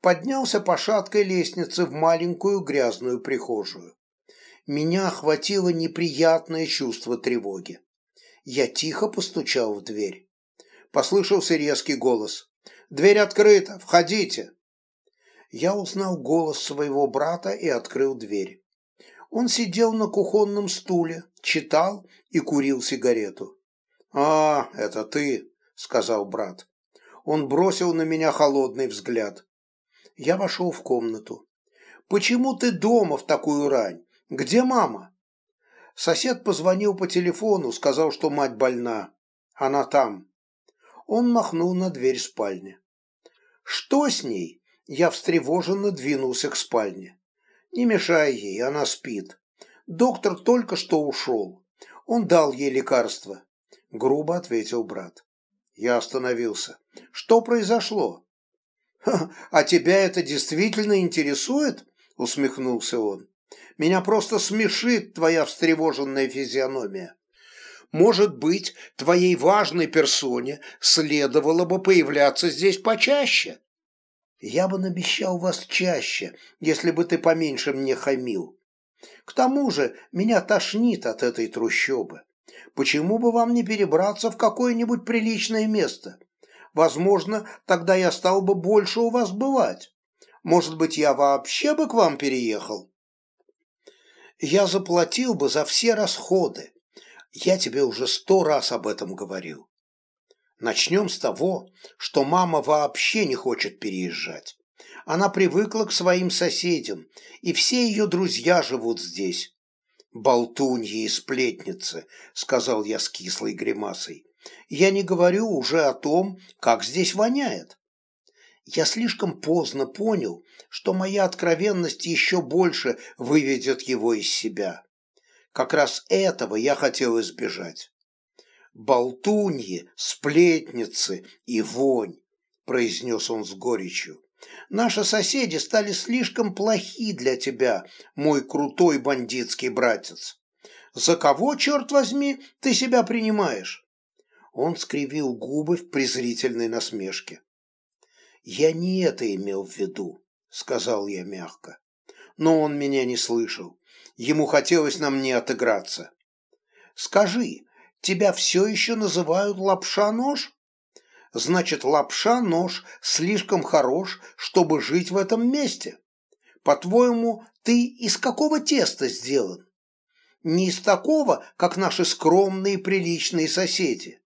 Поднялся по шаткой лестнице в маленькую грязную прихожую. Меня охватило неприятное чувство тревоги. Я тихо постучал в дверь. Послышался резкий голос. «Дверь открыта! Входите!» Я узнал голос своего брата и открыл дверь. Он сидел на кухонном стуле, читал и курил сигарету. «А, это ты», — сказал брат. Он бросил на меня холодный взгляд. Я вошел в комнату. «Почему ты дома в такую рань? Где мама?» Сосед позвонил по телефону, сказал, что мать больна. Она там. Он махнул на дверь спальни. «Что с ней?» Я встревоженно двинулся к спальне. «Не мешай ей, она спит. Доктор только что ушел. Он дал ей лекарство», — грубо ответил брат. Я остановился. «Что произошло?» «А тебя это действительно интересует?» — усмехнулся он. «Меня просто смешит твоя встревоженная физиономия. Может быть, твоей важной персоне следовало бы появляться здесь почаще?» Я бы навещал вас чаще, если бы ты поменьше мне хамил. К тому же меня тошнит от этой трущобы. Почему бы вам не перебраться в какое-нибудь приличное место? Возможно, тогда я стал бы больше у вас бывать. Может быть, я вообще бы к вам переехал? Я заплатил бы за все расходы. Я тебе уже сто раз об этом говорил. Начнем с того, что мама вообще не хочет переезжать. Она привыкла к своим соседям, и все ее друзья живут здесь. «Болтуньи и сплетницы», — сказал я с кислой гримасой. «Я не говорю уже о том, как здесь воняет». Я слишком поздно понял, что моя откровенность еще больше выведет его из себя. Как раз этого я хотел избежать болтуньи, сплетницы и вонь», – произнес он с горечью. «Наши соседи стали слишком плохи для тебя, мой крутой бандитский братец. За кого, черт возьми, ты себя принимаешь?» Он скривил губы в презрительной насмешке. «Я не это имел в виду», — сказал я мягко. Но он меня не слышал. Ему хотелось на мне отыграться. «Скажи, тебя все еще называют лапша-нож? Значит, лапша-нож слишком хорош, чтобы жить в этом месте. По-твоему, ты из какого теста сделан? Не из такого, как наши скромные приличные соседи.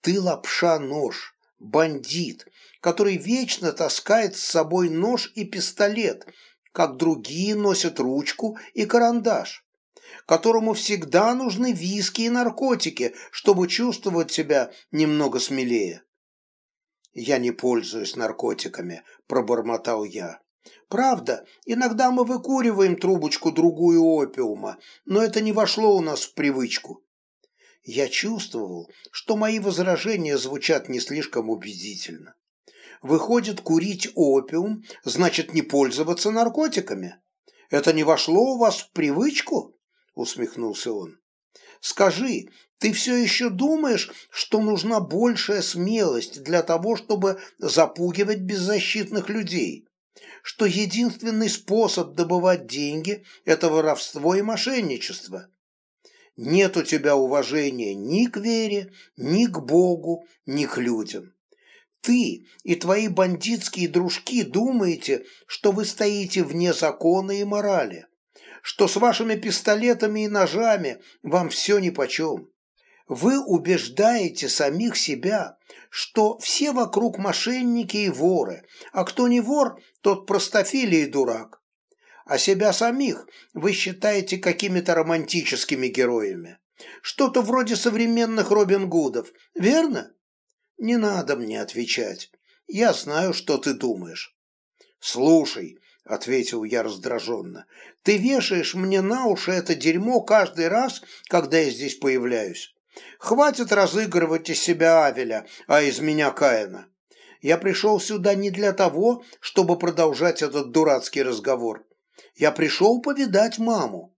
Ты лапша-нож, бандит, который вечно таскает с собой нож и пистолет, как другие носят ручку и карандаш которому всегда нужны виски и наркотики, чтобы чувствовать себя немного смелее. «Я не пользуюсь наркотиками», – пробормотал я. «Правда, иногда мы выкуриваем трубочку-другую опиума, но это не вошло у нас в привычку». Я чувствовал, что мои возражения звучат не слишком убедительно. Выходит, курить опиум значит не пользоваться наркотиками? Это не вошло у вас в привычку? Усмехнулся он. Скажи, ты все еще думаешь, что нужна большая смелость для того, чтобы запугивать беззащитных людей? Что единственный способ добывать деньги – это воровство и мошенничество? Нет у тебя уважения ни к вере, ни к Богу, ни к людям. Ты и твои бандитские дружки думаете, что вы стоите вне закона и морали, что с вашими пистолетами и ножами вам все нипочем. Вы убеждаете самих себя, что все вокруг мошенники и воры, а кто не вор, тот простофилий и дурак. А себя самих вы считаете какими-то романтическими героями. Что-то вроде современных Робин Гудов, верно? Не надо мне отвечать. Я знаю, что ты думаешь. Слушай, ответил я раздраженно, ты вешаешь мне на уши это дерьмо каждый раз, когда я здесь появляюсь. Хватит разыгрывать из себя Авеля, а из меня Каина. Я пришел сюда не для того, чтобы продолжать этот дурацкий разговор. Я пришел повидать маму.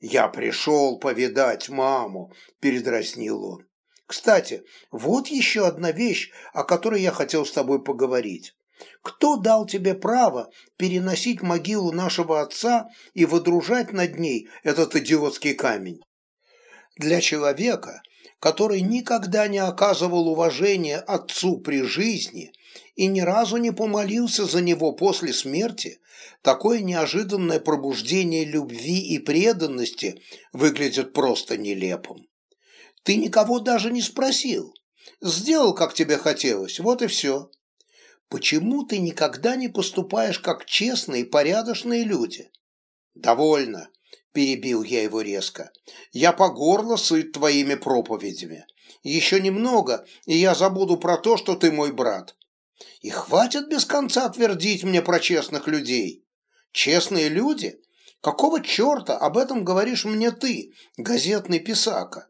«Я пришел повидать маму», – передразнил он. «Кстати, вот еще одна вещь, о которой я хотел с тобой поговорить. Кто дал тебе право переносить могилу нашего отца и выдружать над ней этот идиотский камень? Для человека, который никогда не оказывал уважения отцу при жизни и ни разу не помолился за него после смерти, такое неожиданное пробуждение любви и преданности выглядит просто нелепым. Ты никого даже не спросил. Сделал, как тебе хотелось, вот и все. Почему ты никогда не поступаешь, как честные и порядочные люди? Довольно, перебил я его резко. Я по горло сыт твоими проповедями. Еще немного, и я забуду про то, что ты мой брат. И хватит без конца твердить мне про честных людей. Честные люди? Какого черта об этом говоришь мне ты, газетный писака?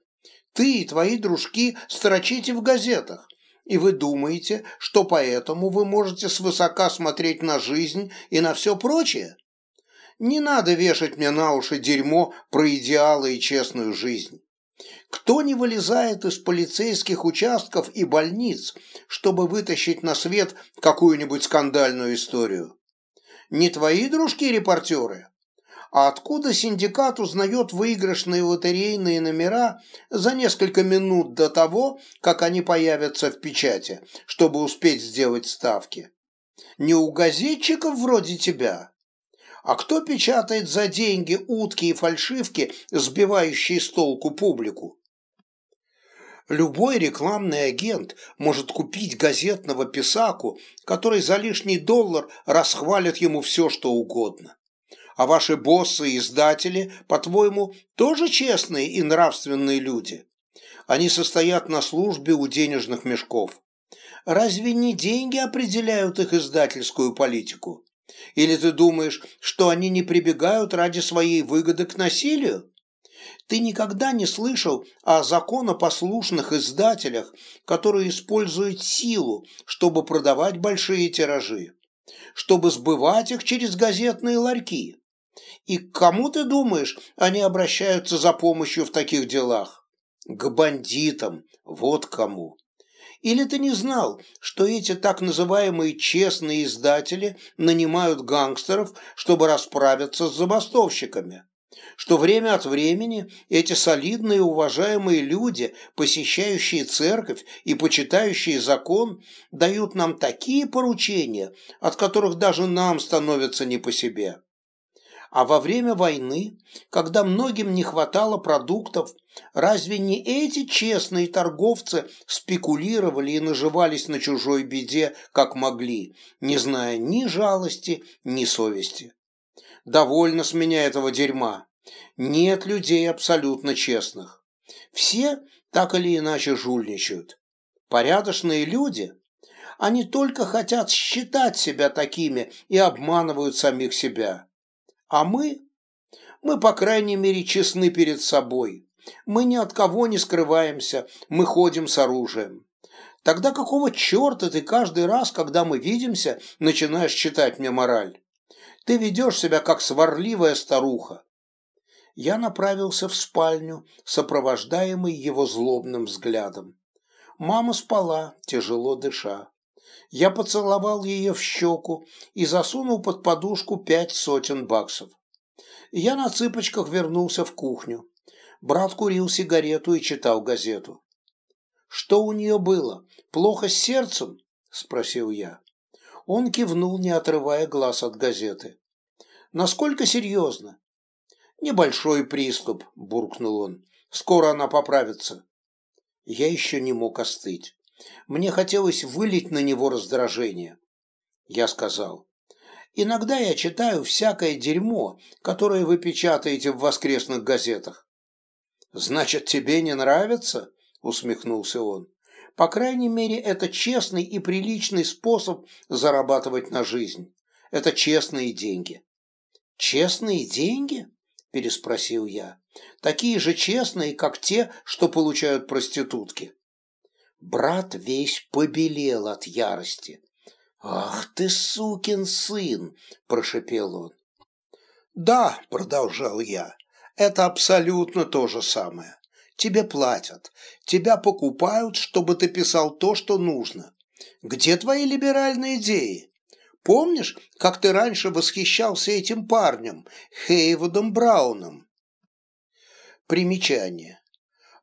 Ты и твои дружки строчите в газетах, и вы думаете, что поэтому вы можете свысока смотреть на жизнь и на все прочее? Не надо вешать мне на уши дерьмо про идеалы и честную жизнь. Кто не вылезает из полицейских участков и больниц, чтобы вытащить на свет какую-нибудь скандальную историю? Не твои дружки-репортеры? А откуда синдикат узнает выигрышные лотерейные номера за несколько минут до того, как они появятся в печати, чтобы успеть сделать ставки? Не у газетчиков вроде тебя? А кто печатает за деньги утки и фальшивки, сбивающие с толку публику? Любой рекламный агент может купить газетного писаку, который за лишний доллар расхвалит ему все, что угодно. А ваши боссы и издатели, по-твоему, тоже честные и нравственные люди? Они состоят на службе у денежных мешков. Разве не деньги определяют их издательскую политику? Или ты думаешь, что они не прибегают ради своей выгоды к насилию? Ты никогда не слышал о законопослушных издателях, которые используют силу, чтобы продавать большие тиражи, чтобы сбывать их через газетные ларьки. И к кому, ты думаешь, они обращаются за помощью в таких делах? К бандитам, вот кому. Или ты не знал, что эти так называемые честные издатели нанимают гангстеров, чтобы расправиться с забастовщиками? что время от времени эти солидные уважаемые люди, посещающие церковь и почитающие закон, дают нам такие поручения, от которых даже нам становится не по себе. А во время войны, когда многим не хватало продуктов, разве не эти честные торговцы спекулировали и наживались на чужой беде, как могли, не зная ни жалости, ни совести? Довольно с меня этого дерьма. Нет людей абсолютно честных. Все так или иначе жульничают. Порядочные люди, они только хотят считать себя такими и обманывают самих себя. А мы? Мы, по крайней мере, честны перед собой. Мы ни от кого не скрываемся, мы ходим с оружием. Тогда какого черта ты каждый раз, когда мы видимся, начинаешь читать мне мораль? Ты ведешь себя как сварливая старуха. Я направился в спальню, сопровождаемый его злобным взглядом. Мама спала, тяжело дыша. Я поцеловал ее в щеку и засунул под подушку пять сотен баксов. Я на цыпочках вернулся в кухню. Брат курил сигарету и читал газету. Что у нее было? Плохо с сердцем? – спросил я. Он кивнул, не отрывая глаз от газеты. «Насколько серьезно?» «Небольшой приступ», – буркнул он. «Скоро она поправится». Я еще не мог остыть. Мне хотелось вылить на него раздражение. Я сказал, «Иногда я читаю всякое дерьмо, которое вы печатаете в воскресных газетах». «Значит, тебе не нравится?» – усмехнулся он. «По крайней мере, это честный и приличный способ зарабатывать на жизнь. Это честные деньги». «Честные деньги?» – переспросил я. «Такие же честные, как те, что получают проститутки». Брат весь побелел от ярости. «Ах ты, сукин сын!» – прошепел он. «Да», – продолжал я, – «это абсолютно то же самое. Тебе платят, тебя покупают, чтобы ты писал то, что нужно. Где твои либеральные идеи? Помнишь, как ты раньше восхищался этим парнем, Хейвудом Брауном?» Примечание.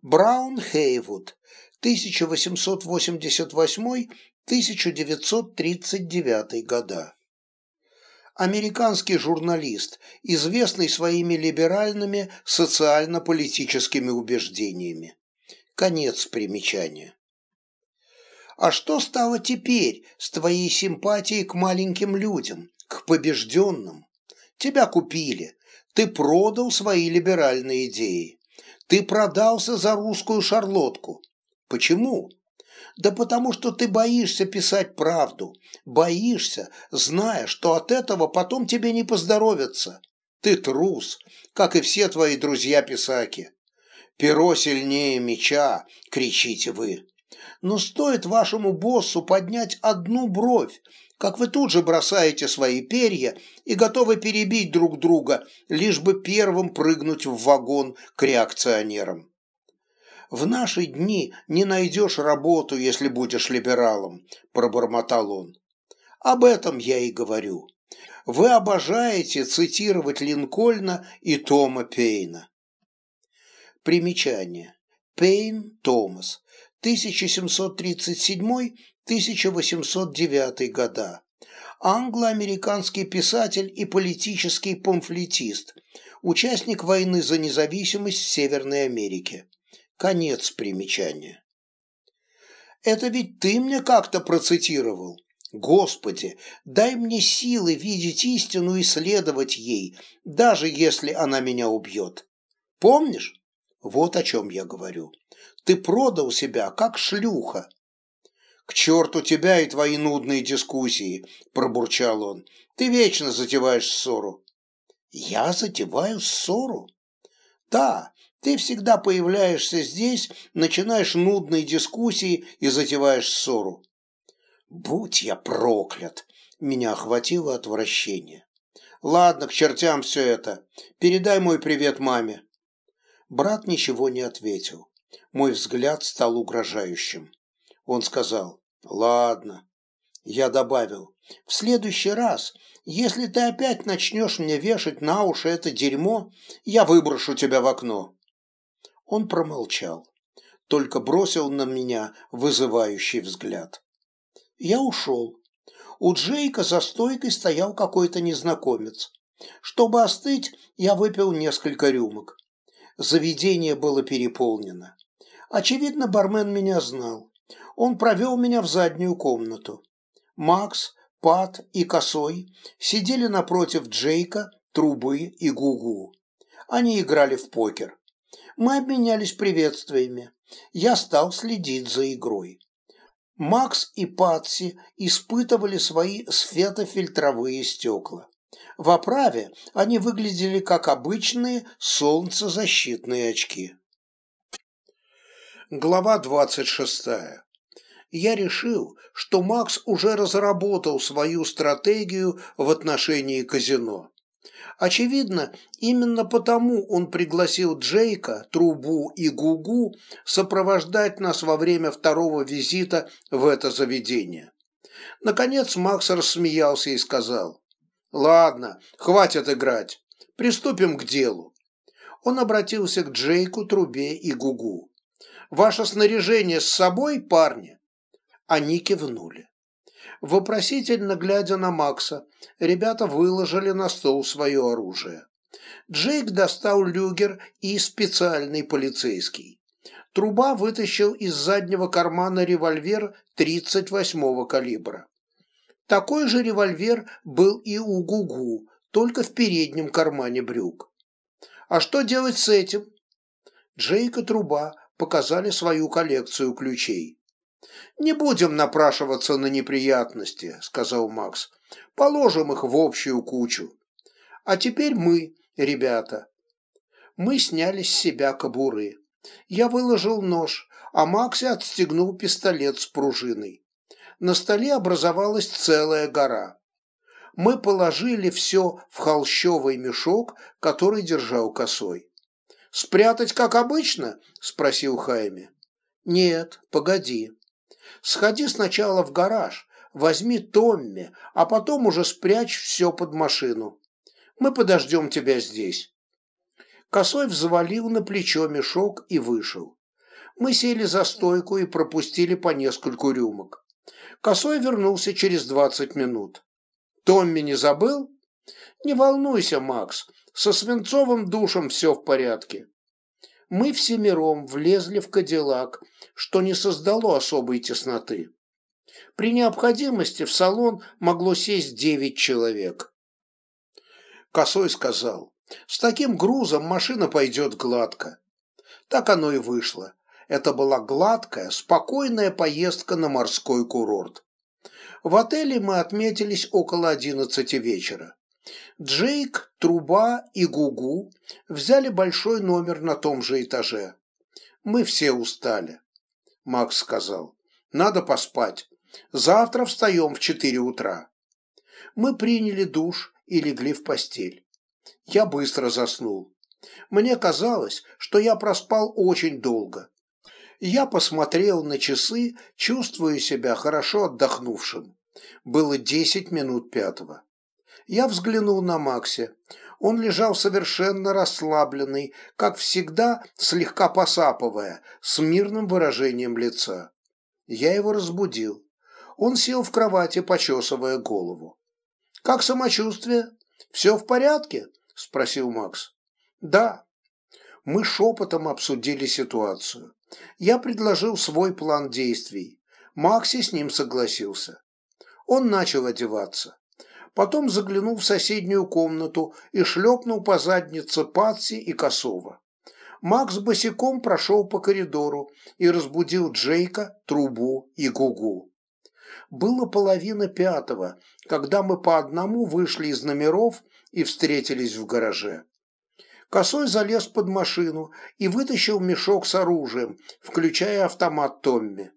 Браун Хейвуд 1888-1939 года. Американский журналист, известный своими либеральными социально-политическими убеждениями. Конец примечания. А что стало теперь с твоей симпатией к маленьким людям, к побежденным? Тебя купили, ты продал свои либеральные идеи. Ты продался за русскую шарлотку, Почему? Да потому что ты боишься писать правду, боишься, зная, что от этого потом тебе не поздоровится. Ты трус, как и все твои друзья-писаки. Перо сильнее меча, кричите вы. Но стоит вашему боссу поднять одну бровь, как вы тут же бросаете свои перья и готовы перебить друг друга, лишь бы первым прыгнуть в вагон к реакционерам в наши дни не найдешь работу, если будешь либералом», – пробормотал он. «Об этом я и говорю. Вы обожаете цитировать Линкольна и Тома Пейна». Примечание. Пейн Томас, 1737-1809 года. Англо-американский писатель и политический памфлетист, участник войны за независимость в Северной Америке. Конец примечания. Это ведь ты мне как-то процитировал. Господи, дай мне силы видеть истину и следовать ей, даже если она меня убьет. Помнишь? Вот о чем я говорю. Ты продал себя, как шлюха. К черту тебя и твои нудные дискуссии, пробурчал он. Ты вечно затеваешь ссору. Я затеваю ссору? Да, ты всегда появляешься здесь, начинаешь нудные дискуссии и затеваешь ссору. Будь я проклят! Меня охватило отвращение. Ладно, к чертям все это. Передай мой привет маме. Брат ничего не ответил. Мой взгляд стал угрожающим. Он сказал, ладно. Я добавил, в следующий раз, если ты опять начнешь мне вешать на уши это дерьмо, я выброшу тебя в окно. Он промолчал, только бросил на меня вызывающий взгляд. Я ушел. У Джейка за стойкой стоял какой-то незнакомец. Чтобы остыть, я выпил несколько рюмок. Заведение было переполнено. Очевидно, бармен меня знал. Он провел меня в заднюю комнату. Макс, Пат и Косой сидели напротив Джейка, Трубы и Гугу. Они играли в покер. Мы обменялись приветствиями. Я стал следить за игрой. Макс и Патси испытывали свои светофильтровые стекла. В оправе они выглядели как обычные солнцезащитные очки. Глава двадцать шестая. Я решил, что Макс уже разработал свою стратегию в отношении казино. Очевидно, именно потому он пригласил Джейка, Трубу и Гугу сопровождать нас во время второго визита в это заведение. Наконец Макс рассмеялся и сказал, «Ладно, хватит играть, приступим к делу». Он обратился к Джейку, Трубе и Гугу. «Ваше снаряжение с собой, парни?» Они кивнули. Вопросительно глядя на Макса, ребята выложили на стол свое оружие. Джейк достал люгер и специальный полицейский. Труба вытащил из заднего кармана револьвер 38-го калибра. Такой же револьвер был и у Гугу, только в переднем кармане брюк. А что делать с этим? Джейк и Труба показали свою коллекцию ключей. «Не будем напрашиваться на неприятности», — сказал Макс. «Положим их в общую кучу. А теперь мы, ребята». Мы сняли с себя кобуры. Я выложил нож, а Макси отстегнул пистолет с пружиной. На столе образовалась целая гора. Мы положили все в холщовый мешок, который держал косой. «Спрятать, как обычно?» – спросил Хайми. «Нет, погоди. Сходи сначала в гараж, возьми Томми, а потом уже спрячь все под машину. Мы подождем тебя здесь». Косой взвалил на плечо мешок и вышел. Мы сели за стойку и пропустили по нескольку рюмок. Косой вернулся через двадцать минут. «Томми не забыл?» «Не волнуйся, Макс, со свинцовым душем все в порядке». Мы всемиром влезли в Кадиллак, что не создало особой тесноты. При необходимости в салон могло сесть девять человек. Косой сказал, с таким грузом машина пойдет гладко. Так оно и вышло. Это была гладкая, спокойная поездка на морской курорт. В отеле мы отметились около одиннадцати вечера. Джейк, Труба и Гугу взяли большой номер на том же этаже. Мы все устали. Макс сказал, надо поспать. Завтра встаем в четыре утра. Мы приняли душ и легли в постель. Я быстро заснул. Мне казалось, что я проспал очень долго. Я посмотрел на часы, чувствуя себя хорошо отдохнувшим. Было десять минут пятого. Я взглянул на Макси. Он лежал совершенно расслабленный, как всегда, слегка посапывая, с мирным выражением лица. Я его разбудил. Он сел в кровати, почесывая голову. «Как самочувствие? Все в порядке?» – спросил Макс. «Да». Мы шепотом обсудили ситуацию. Я предложил свой план действий. Макси с ним согласился. Он начал одеваться. Потом заглянул в соседнюю комнату и шлепнул по заднице Патси и Косова. Макс босиком прошел по коридору и разбудил Джейка, Трубу и Гугу. Было половина пятого, когда мы по одному вышли из номеров и встретились в гараже. Косой залез под машину и вытащил мешок с оружием, включая автомат Томми.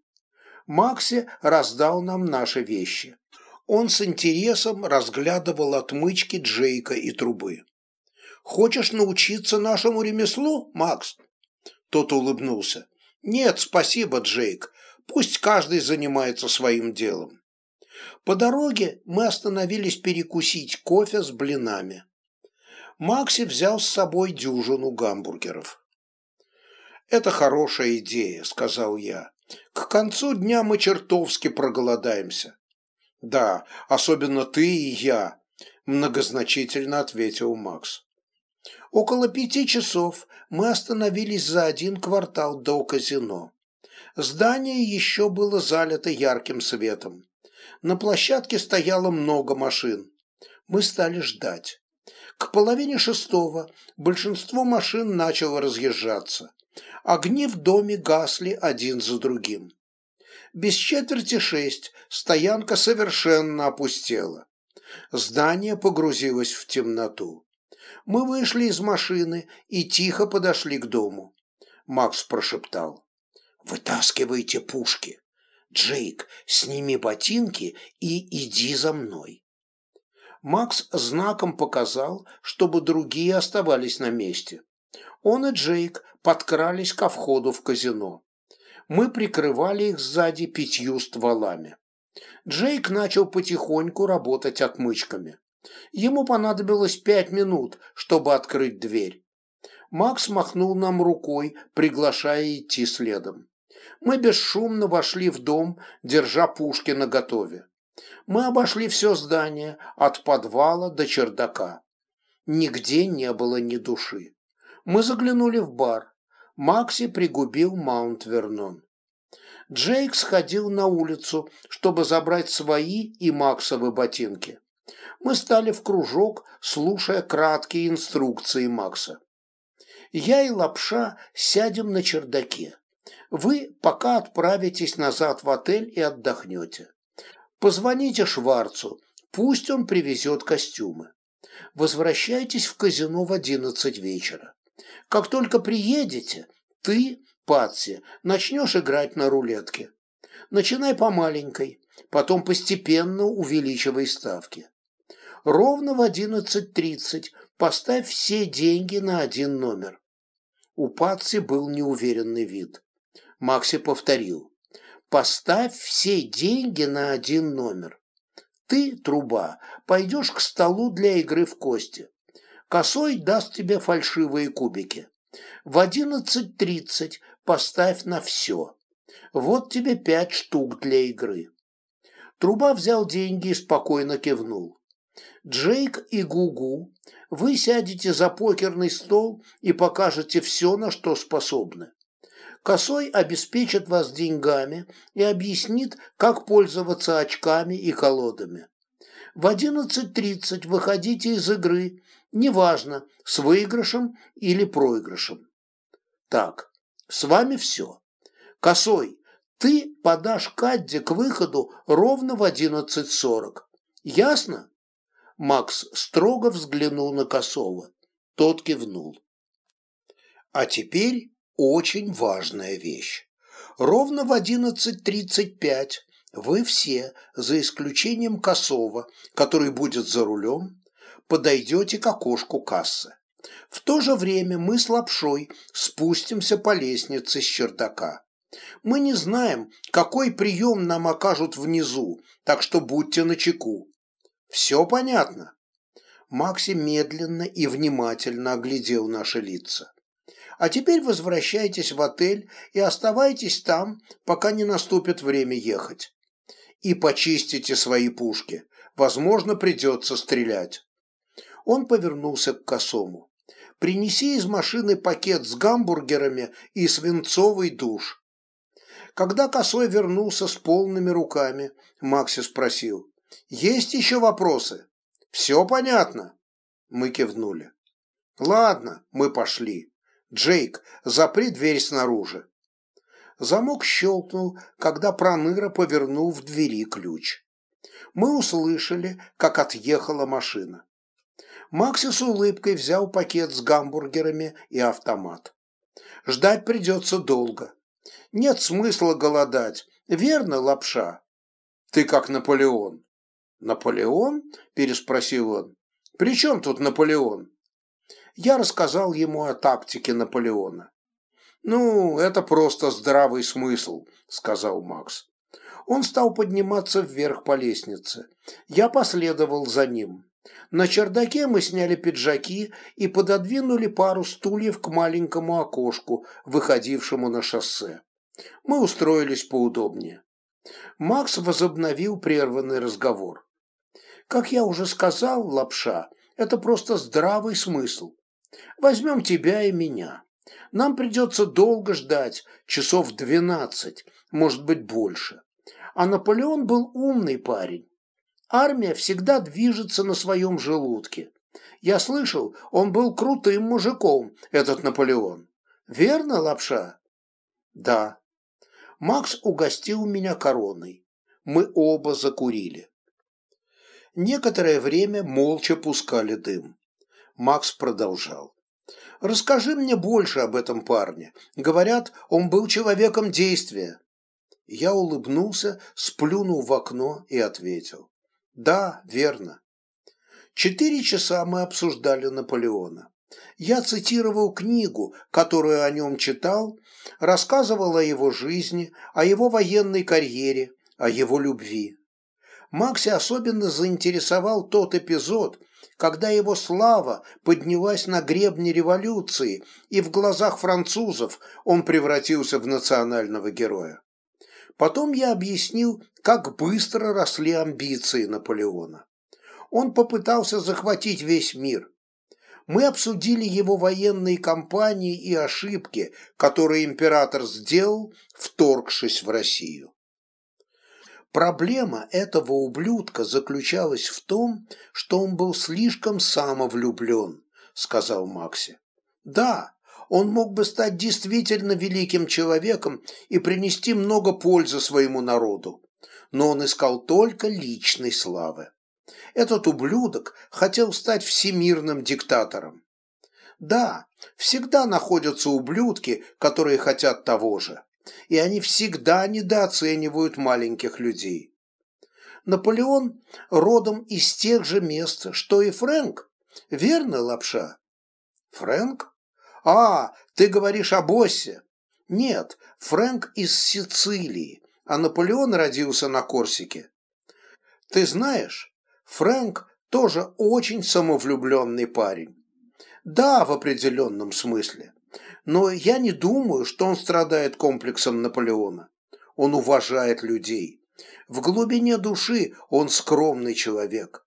Макси раздал нам наши вещи. Он с интересом разглядывал отмычки Джейка и трубы. «Хочешь научиться нашему ремеслу, Макс?» Тот улыбнулся. «Нет, спасибо, Джейк. Пусть каждый занимается своим делом». По дороге мы остановились перекусить кофе с блинами. Макси взял с собой дюжину гамбургеров. «Это хорошая идея», — сказал я. «К концу дня мы чертовски проголодаемся». «Да, особенно ты и я», — многозначительно ответил Макс. Около пяти часов мы остановились за один квартал до казино. Здание еще было залито ярким светом. На площадке стояло много машин. Мы стали ждать. К половине шестого большинство машин начало разъезжаться. Огни в доме гасли один за другим. Без четверти шесть стоянка совершенно опустела. Здание погрузилось в темноту. Мы вышли из машины и тихо подошли к дому. Макс прошептал. «Вытаскивайте пушки. Джейк, сними ботинки и иди за мной». Макс знаком показал, чтобы другие оставались на месте. Он и Джейк подкрались ко входу в казино. Мы прикрывали их сзади пятью стволами. Джейк начал потихоньку работать отмычками. Ему понадобилось пять минут, чтобы открыть дверь. Макс махнул нам рукой, приглашая идти следом. Мы бесшумно вошли в дом, держа пушки наготове. Мы обошли все здание, от подвала до чердака. Нигде не было ни души. Мы заглянули в бар. Макси пригубил Маунт Вернон. Джейк сходил на улицу, чтобы забрать свои и Максовы ботинки. Мы стали в кружок, слушая краткие инструкции Макса. Я и Лапша сядем на чердаке. Вы пока отправитесь назад в отель и отдохнете. Позвоните Шварцу, пусть он привезет костюмы. Возвращайтесь в казино в одиннадцать вечера. Как только приедете, ты, Патси, начнешь играть на рулетке. Начинай по маленькой, потом постепенно увеличивай ставки. Ровно в одиннадцать тридцать поставь все деньги на один номер. У Патси был неуверенный вид. Макси повторил. Поставь все деньги на один номер. Ты, труба, пойдешь к столу для игры в кости. Косой даст тебе фальшивые кубики. В одиннадцать тридцать поставь на все. Вот тебе пять штук для игры. Труба взял деньги и спокойно кивнул. Джейк и Гугу, вы сядете за покерный стол и покажете все, на что способны. Косой обеспечит вас деньгами и объяснит, как пользоваться очками и колодами. В 11.30 выходите из игры, неважно, с выигрышем или проигрышем. Так, с вами все. Косой, ты подашь Кадди к выходу ровно в 11.40. Ясно? Макс строго взглянул на Косова. Тот кивнул. А теперь очень важная вещь. Ровно в 11.35 вы все, за исключением Косова, который будет за рулем, подойдете к окошку кассы. В то же время мы с Лапшой спустимся по лестнице с чердака. Мы не знаем, какой прием нам окажут внизу, так что будьте начеку. Все понятно?» Макси медленно и внимательно оглядел наши лица. А теперь возвращайтесь в отель и оставайтесь там, пока не наступит время ехать. И почистите свои пушки. Возможно, придется стрелять. Он повернулся к косому. Принеси из машины пакет с гамбургерами и свинцовый душ. Когда косой вернулся с полными руками, Макси спросил, «Есть еще вопросы?» «Все понятно?» Мы кивнули. «Ладно, мы пошли». «Джейк, запри дверь снаружи». Замок щелкнул, когда Проныра повернул в двери ключ. Мы услышали, как отъехала машина. Макси с улыбкой взял пакет с гамбургерами и автомат. Ждать придется долго. Нет смысла голодать, верно, лапша? Ты как Наполеон. Наполеон? Переспросил он. При чем тут Наполеон? я рассказал ему о тактике Наполеона. «Ну, это просто здравый смысл», — сказал Макс. Он стал подниматься вверх по лестнице. Я последовал за ним. На чердаке мы сняли пиджаки и пододвинули пару стульев к маленькому окошку, выходившему на шоссе. Мы устроились поудобнее. Макс возобновил прерванный разговор. Как я уже сказал, лапша – это просто здравый смысл. Возьмем тебя и меня. Нам придется долго ждать, часов двенадцать, может быть больше. А Наполеон был умный парень. Армия всегда движется на своем желудке. Я слышал, он был крутым мужиком, этот Наполеон. Верно, лапша? Да. Макс угостил меня короной. Мы оба закурили. Некоторое время молча пускали дым. Макс продолжал. «Расскажи мне больше об этом парне. Говорят, он был человеком действия». Я улыбнулся, сплюнул в окно и ответил. «Да, верно». Четыре часа мы обсуждали Наполеона. Я цитировал книгу, которую о нем читал, рассказывал о его жизни, о его военной карьере, о его любви. Макси особенно заинтересовал тот эпизод, когда его слава поднялась на гребне революции, и в глазах французов он превратился в национального героя. Потом я объяснил, как быстро росли амбиции Наполеона. Он попытался захватить весь мир. Мы обсудили его военные кампании и ошибки, которые император сделал, вторгшись в Россию. Проблема этого ублюдка заключалась в том, что он был слишком самовлюблен, сказал Макси. Да, он мог бы стать действительно великим человеком и принести много пользы своему народу, но он искал только личной славы. Этот ублюдок хотел стать всемирным диктатором. Да, всегда находятся ублюдки, которые хотят того же и они всегда недооценивают маленьких людей. Наполеон родом из тех же мест, что и Фрэнк. Верно, лапша? Фрэнк? А, ты говоришь о боссе. Нет, Фрэнк из Сицилии, а Наполеон родился на Корсике. Ты знаешь, Фрэнк тоже очень самовлюбленный парень. Да, в определенном смысле но я не думаю, что он страдает комплексом Наполеона. Он уважает людей. В глубине души он скромный человек.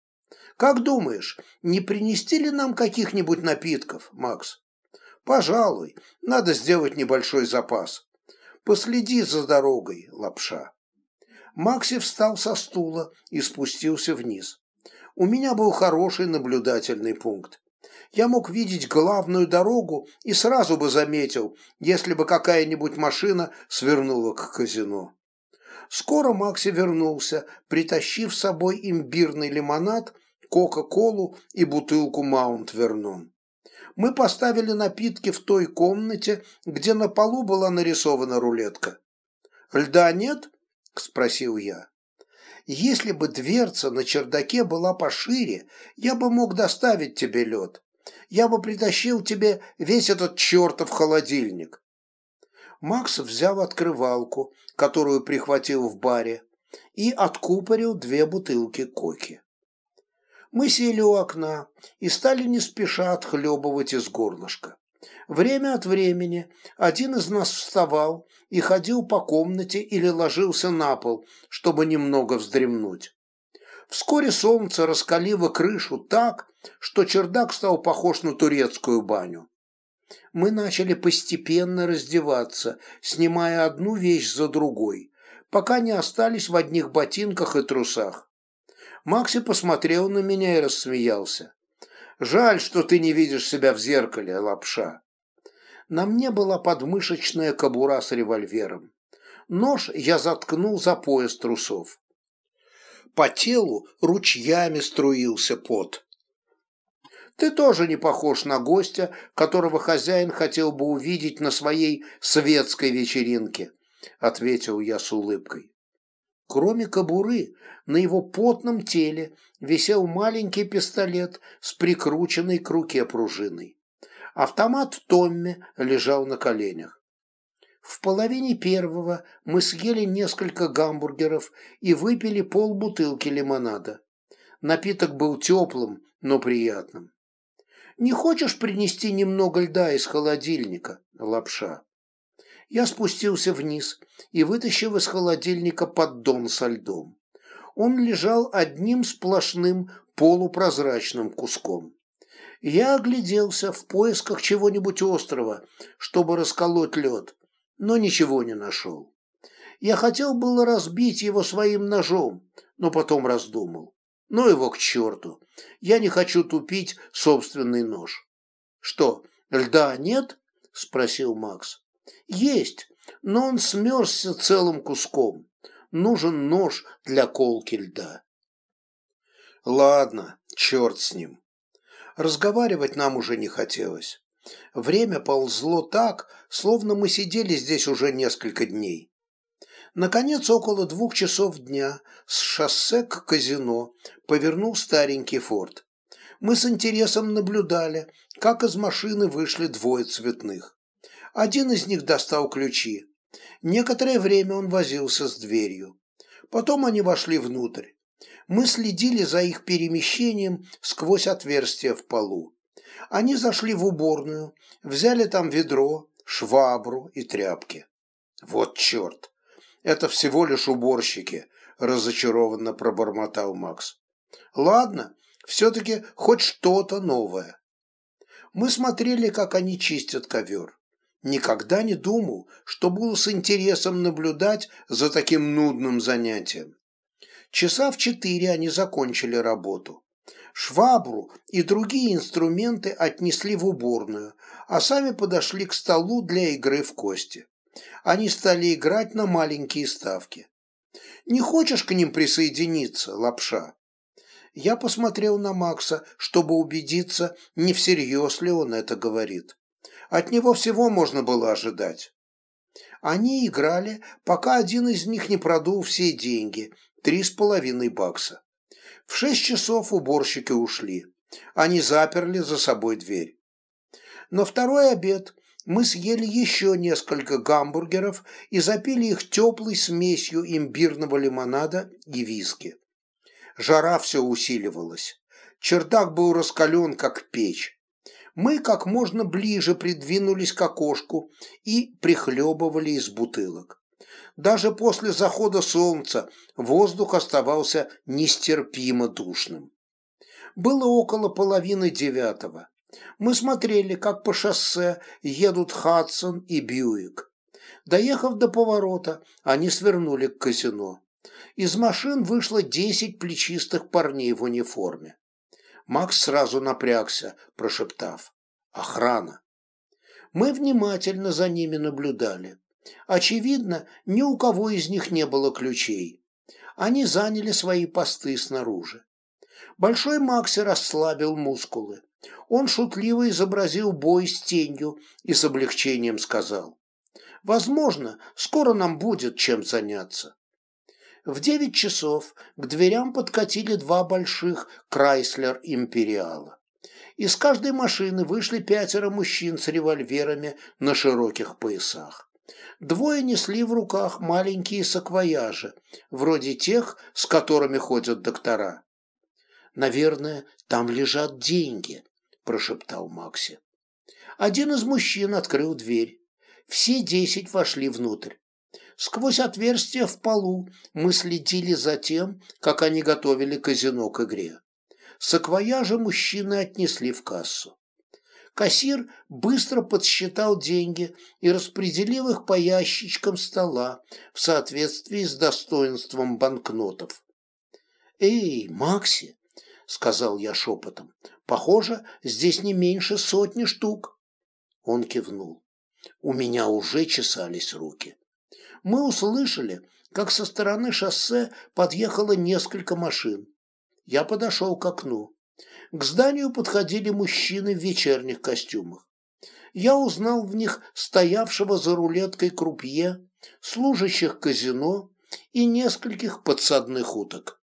Как думаешь, не принести ли нам каких-нибудь напитков, Макс? Пожалуй, надо сделать небольшой запас. Последи за дорогой, лапша. Макси встал со стула и спустился вниз. У меня был хороший наблюдательный пункт я мог видеть главную дорогу и сразу бы заметил, если бы какая-нибудь машина свернула к казино. Скоро Макси вернулся, притащив с собой имбирный лимонад, кока-колу и бутылку Маунт Вернон. Мы поставили напитки в той комнате, где на полу была нарисована рулетка. «Льда нет?» – спросил я. «Если бы дверца на чердаке была пошире, я бы мог доставить тебе лед я бы притащил тебе весь этот чертов холодильник. Макс взял открывалку, которую прихватил в баре, и откупорил две бутылки коки. Мы сели у окна и стали не спеша отхлебывать из горлышка. Время от времени один из нас вставал и ходил по комнате или ложился на пол, чтобы немного вздремнуть. Вскоре солнце раскалило крышу так, что чердак стал похож на турецкую баню. Мы начали постепенно раздеваться, снимая одну вещь за другой, пока не остались в одних ботинках и трусах. Макси посмотрел на меня и рассмеялся. «Жаль, что ты не видишь себя в зеркале, лапша». На мне была подмышечная кобура с револьвером. Нож я заткнул за пояс трусов. По телу ручьями струился пот. Ты тоже не похож на гостя, которого хозяин хотел бы увидеть на своей светской вечеринке, ответил я с улыбкой. Кроме кобуры, на его потном теле висел маленький пистолет с прикрученной к руке пружиной. Автомат Томми лежал на коленях. В половине первого мы съели несколько гамбургеров и выпили полбутылки лимонада. Напиток был теплым, но приятным. Не хочешь принести немного льда из холодильника, лапша? Я спустился вниз и вытащил из холодильника поддон со льдом. Он лежал одним сплошным полупрозрачным куском. Я огляделся в поисках чего-нибудь острого, чтобы расколоть лед, но ничего не нашел. Я хотел было разбить его своим ножом, но потом раздумал. Ну его к черту. Я не хочу тупить собственный нож. Что, льда нет? Спросил Макс. Есть, но он смерзся целым куском. Нужен нож для колки льда. Ладно, черт с ним. Разговаривать нам уже не хотелось. Время ползло так, словно мы сидели здесь уже несколько дней. Наконец, около двух часов дня с шоссе к казино повернул старенький форт. Мы с интересом наблюдали, как из машины вышли двое цветных. Один из них достал ключи. Некоторое время он возился с дверью. Потом они вошли внутрь. Мы следили за их перемещением сквозь отверстие в полу. Они зашли в уборную, взяли там ведро, швабру и тряпки. Вот черт! Это всего лишь уборщики, разочарованно пробормотал Макс. Ладно, все-таки хоть что-то новое. Мы смотрели, как они чистят ковер. Никогда не думал, что буду с интересом наблюдать за таким нудным занятием. Часа в четыре они закончили работу. Швабру и другие инструменты отнесли в уборную, а сами подошли к столу для игры в кости. Они стали играть на маленькие ставки. «Не хочешь к ним присоединиться, лапша?» Я посмотрел на Макса, чтобы убедиться, не всерьез ли он это говорит. От него всего можно было ожидать. Они играли, пока один из них не продул все деньги, три с половиной бакса. В шесть часов уборщики ушли. Они заперли за собой дверь. На второй обед мы съели еще несколько гамбургеров и запили их теплой смесью имбирного лимонада и виски. Жара все усиливалась. Чердак был раскален, как печь. Мы как можно ближе придвинулись к окошку и прихлебывали из бутылок. Даже после захода солнца воздух оставался нестерпимо душным. Было около половины девятого. Мы смотрели, как по шоссе едут Хадсон и Бьюик. Доехав до поворота, они свернули к казино. Из машин вышло десять плечистых парней в униформе. Макс сразу напрягся, прошептав «Охрана». Мы внимательно за ними наблюдали. Очевидно, ни у кого из них не было ключей. Они заняли свои посты снаружи. Большой Макси расслабил мускулы. Он шутливо изобразил бой с тенью и с облегчением сказал. «Возможно, скоро нам будет чем заняться». В девять часов к дверям подкатили два больших Крайслер Империала. Из каждой машины вышли пятеро мужчин с револьверами на широких поясах. Двое несли в руках маленькие саквояжи, вроде тех, с которыми ходят доктора. «Наверное, там лежат деньги», – прошептал Макси. Один из мужчин открыл дверь. Все десять вошли внутрь. Сквозь отверстие в полу мы следили за тем, как они готовили казино к игре. Саквояжи мужчины отнесли в кассу. Кассир быстро подсчитал деньги и распределил их по ящичкам стола в соответствии с достоинством банкнотов. «Эй, Макси!» — сказал я шепотом. «Похоже, здесь не меньше сотни штук». Он кивнул. У меня уже чесались руки мы услышали, как со стороны шоссе подъехало несколько машин. Я подошел к окну. К зданию подходили мужчины в вечерних костюмах. Я узнал в них стоявшего за рулеткой крупье, служащих казино и нескольких подсадных уток.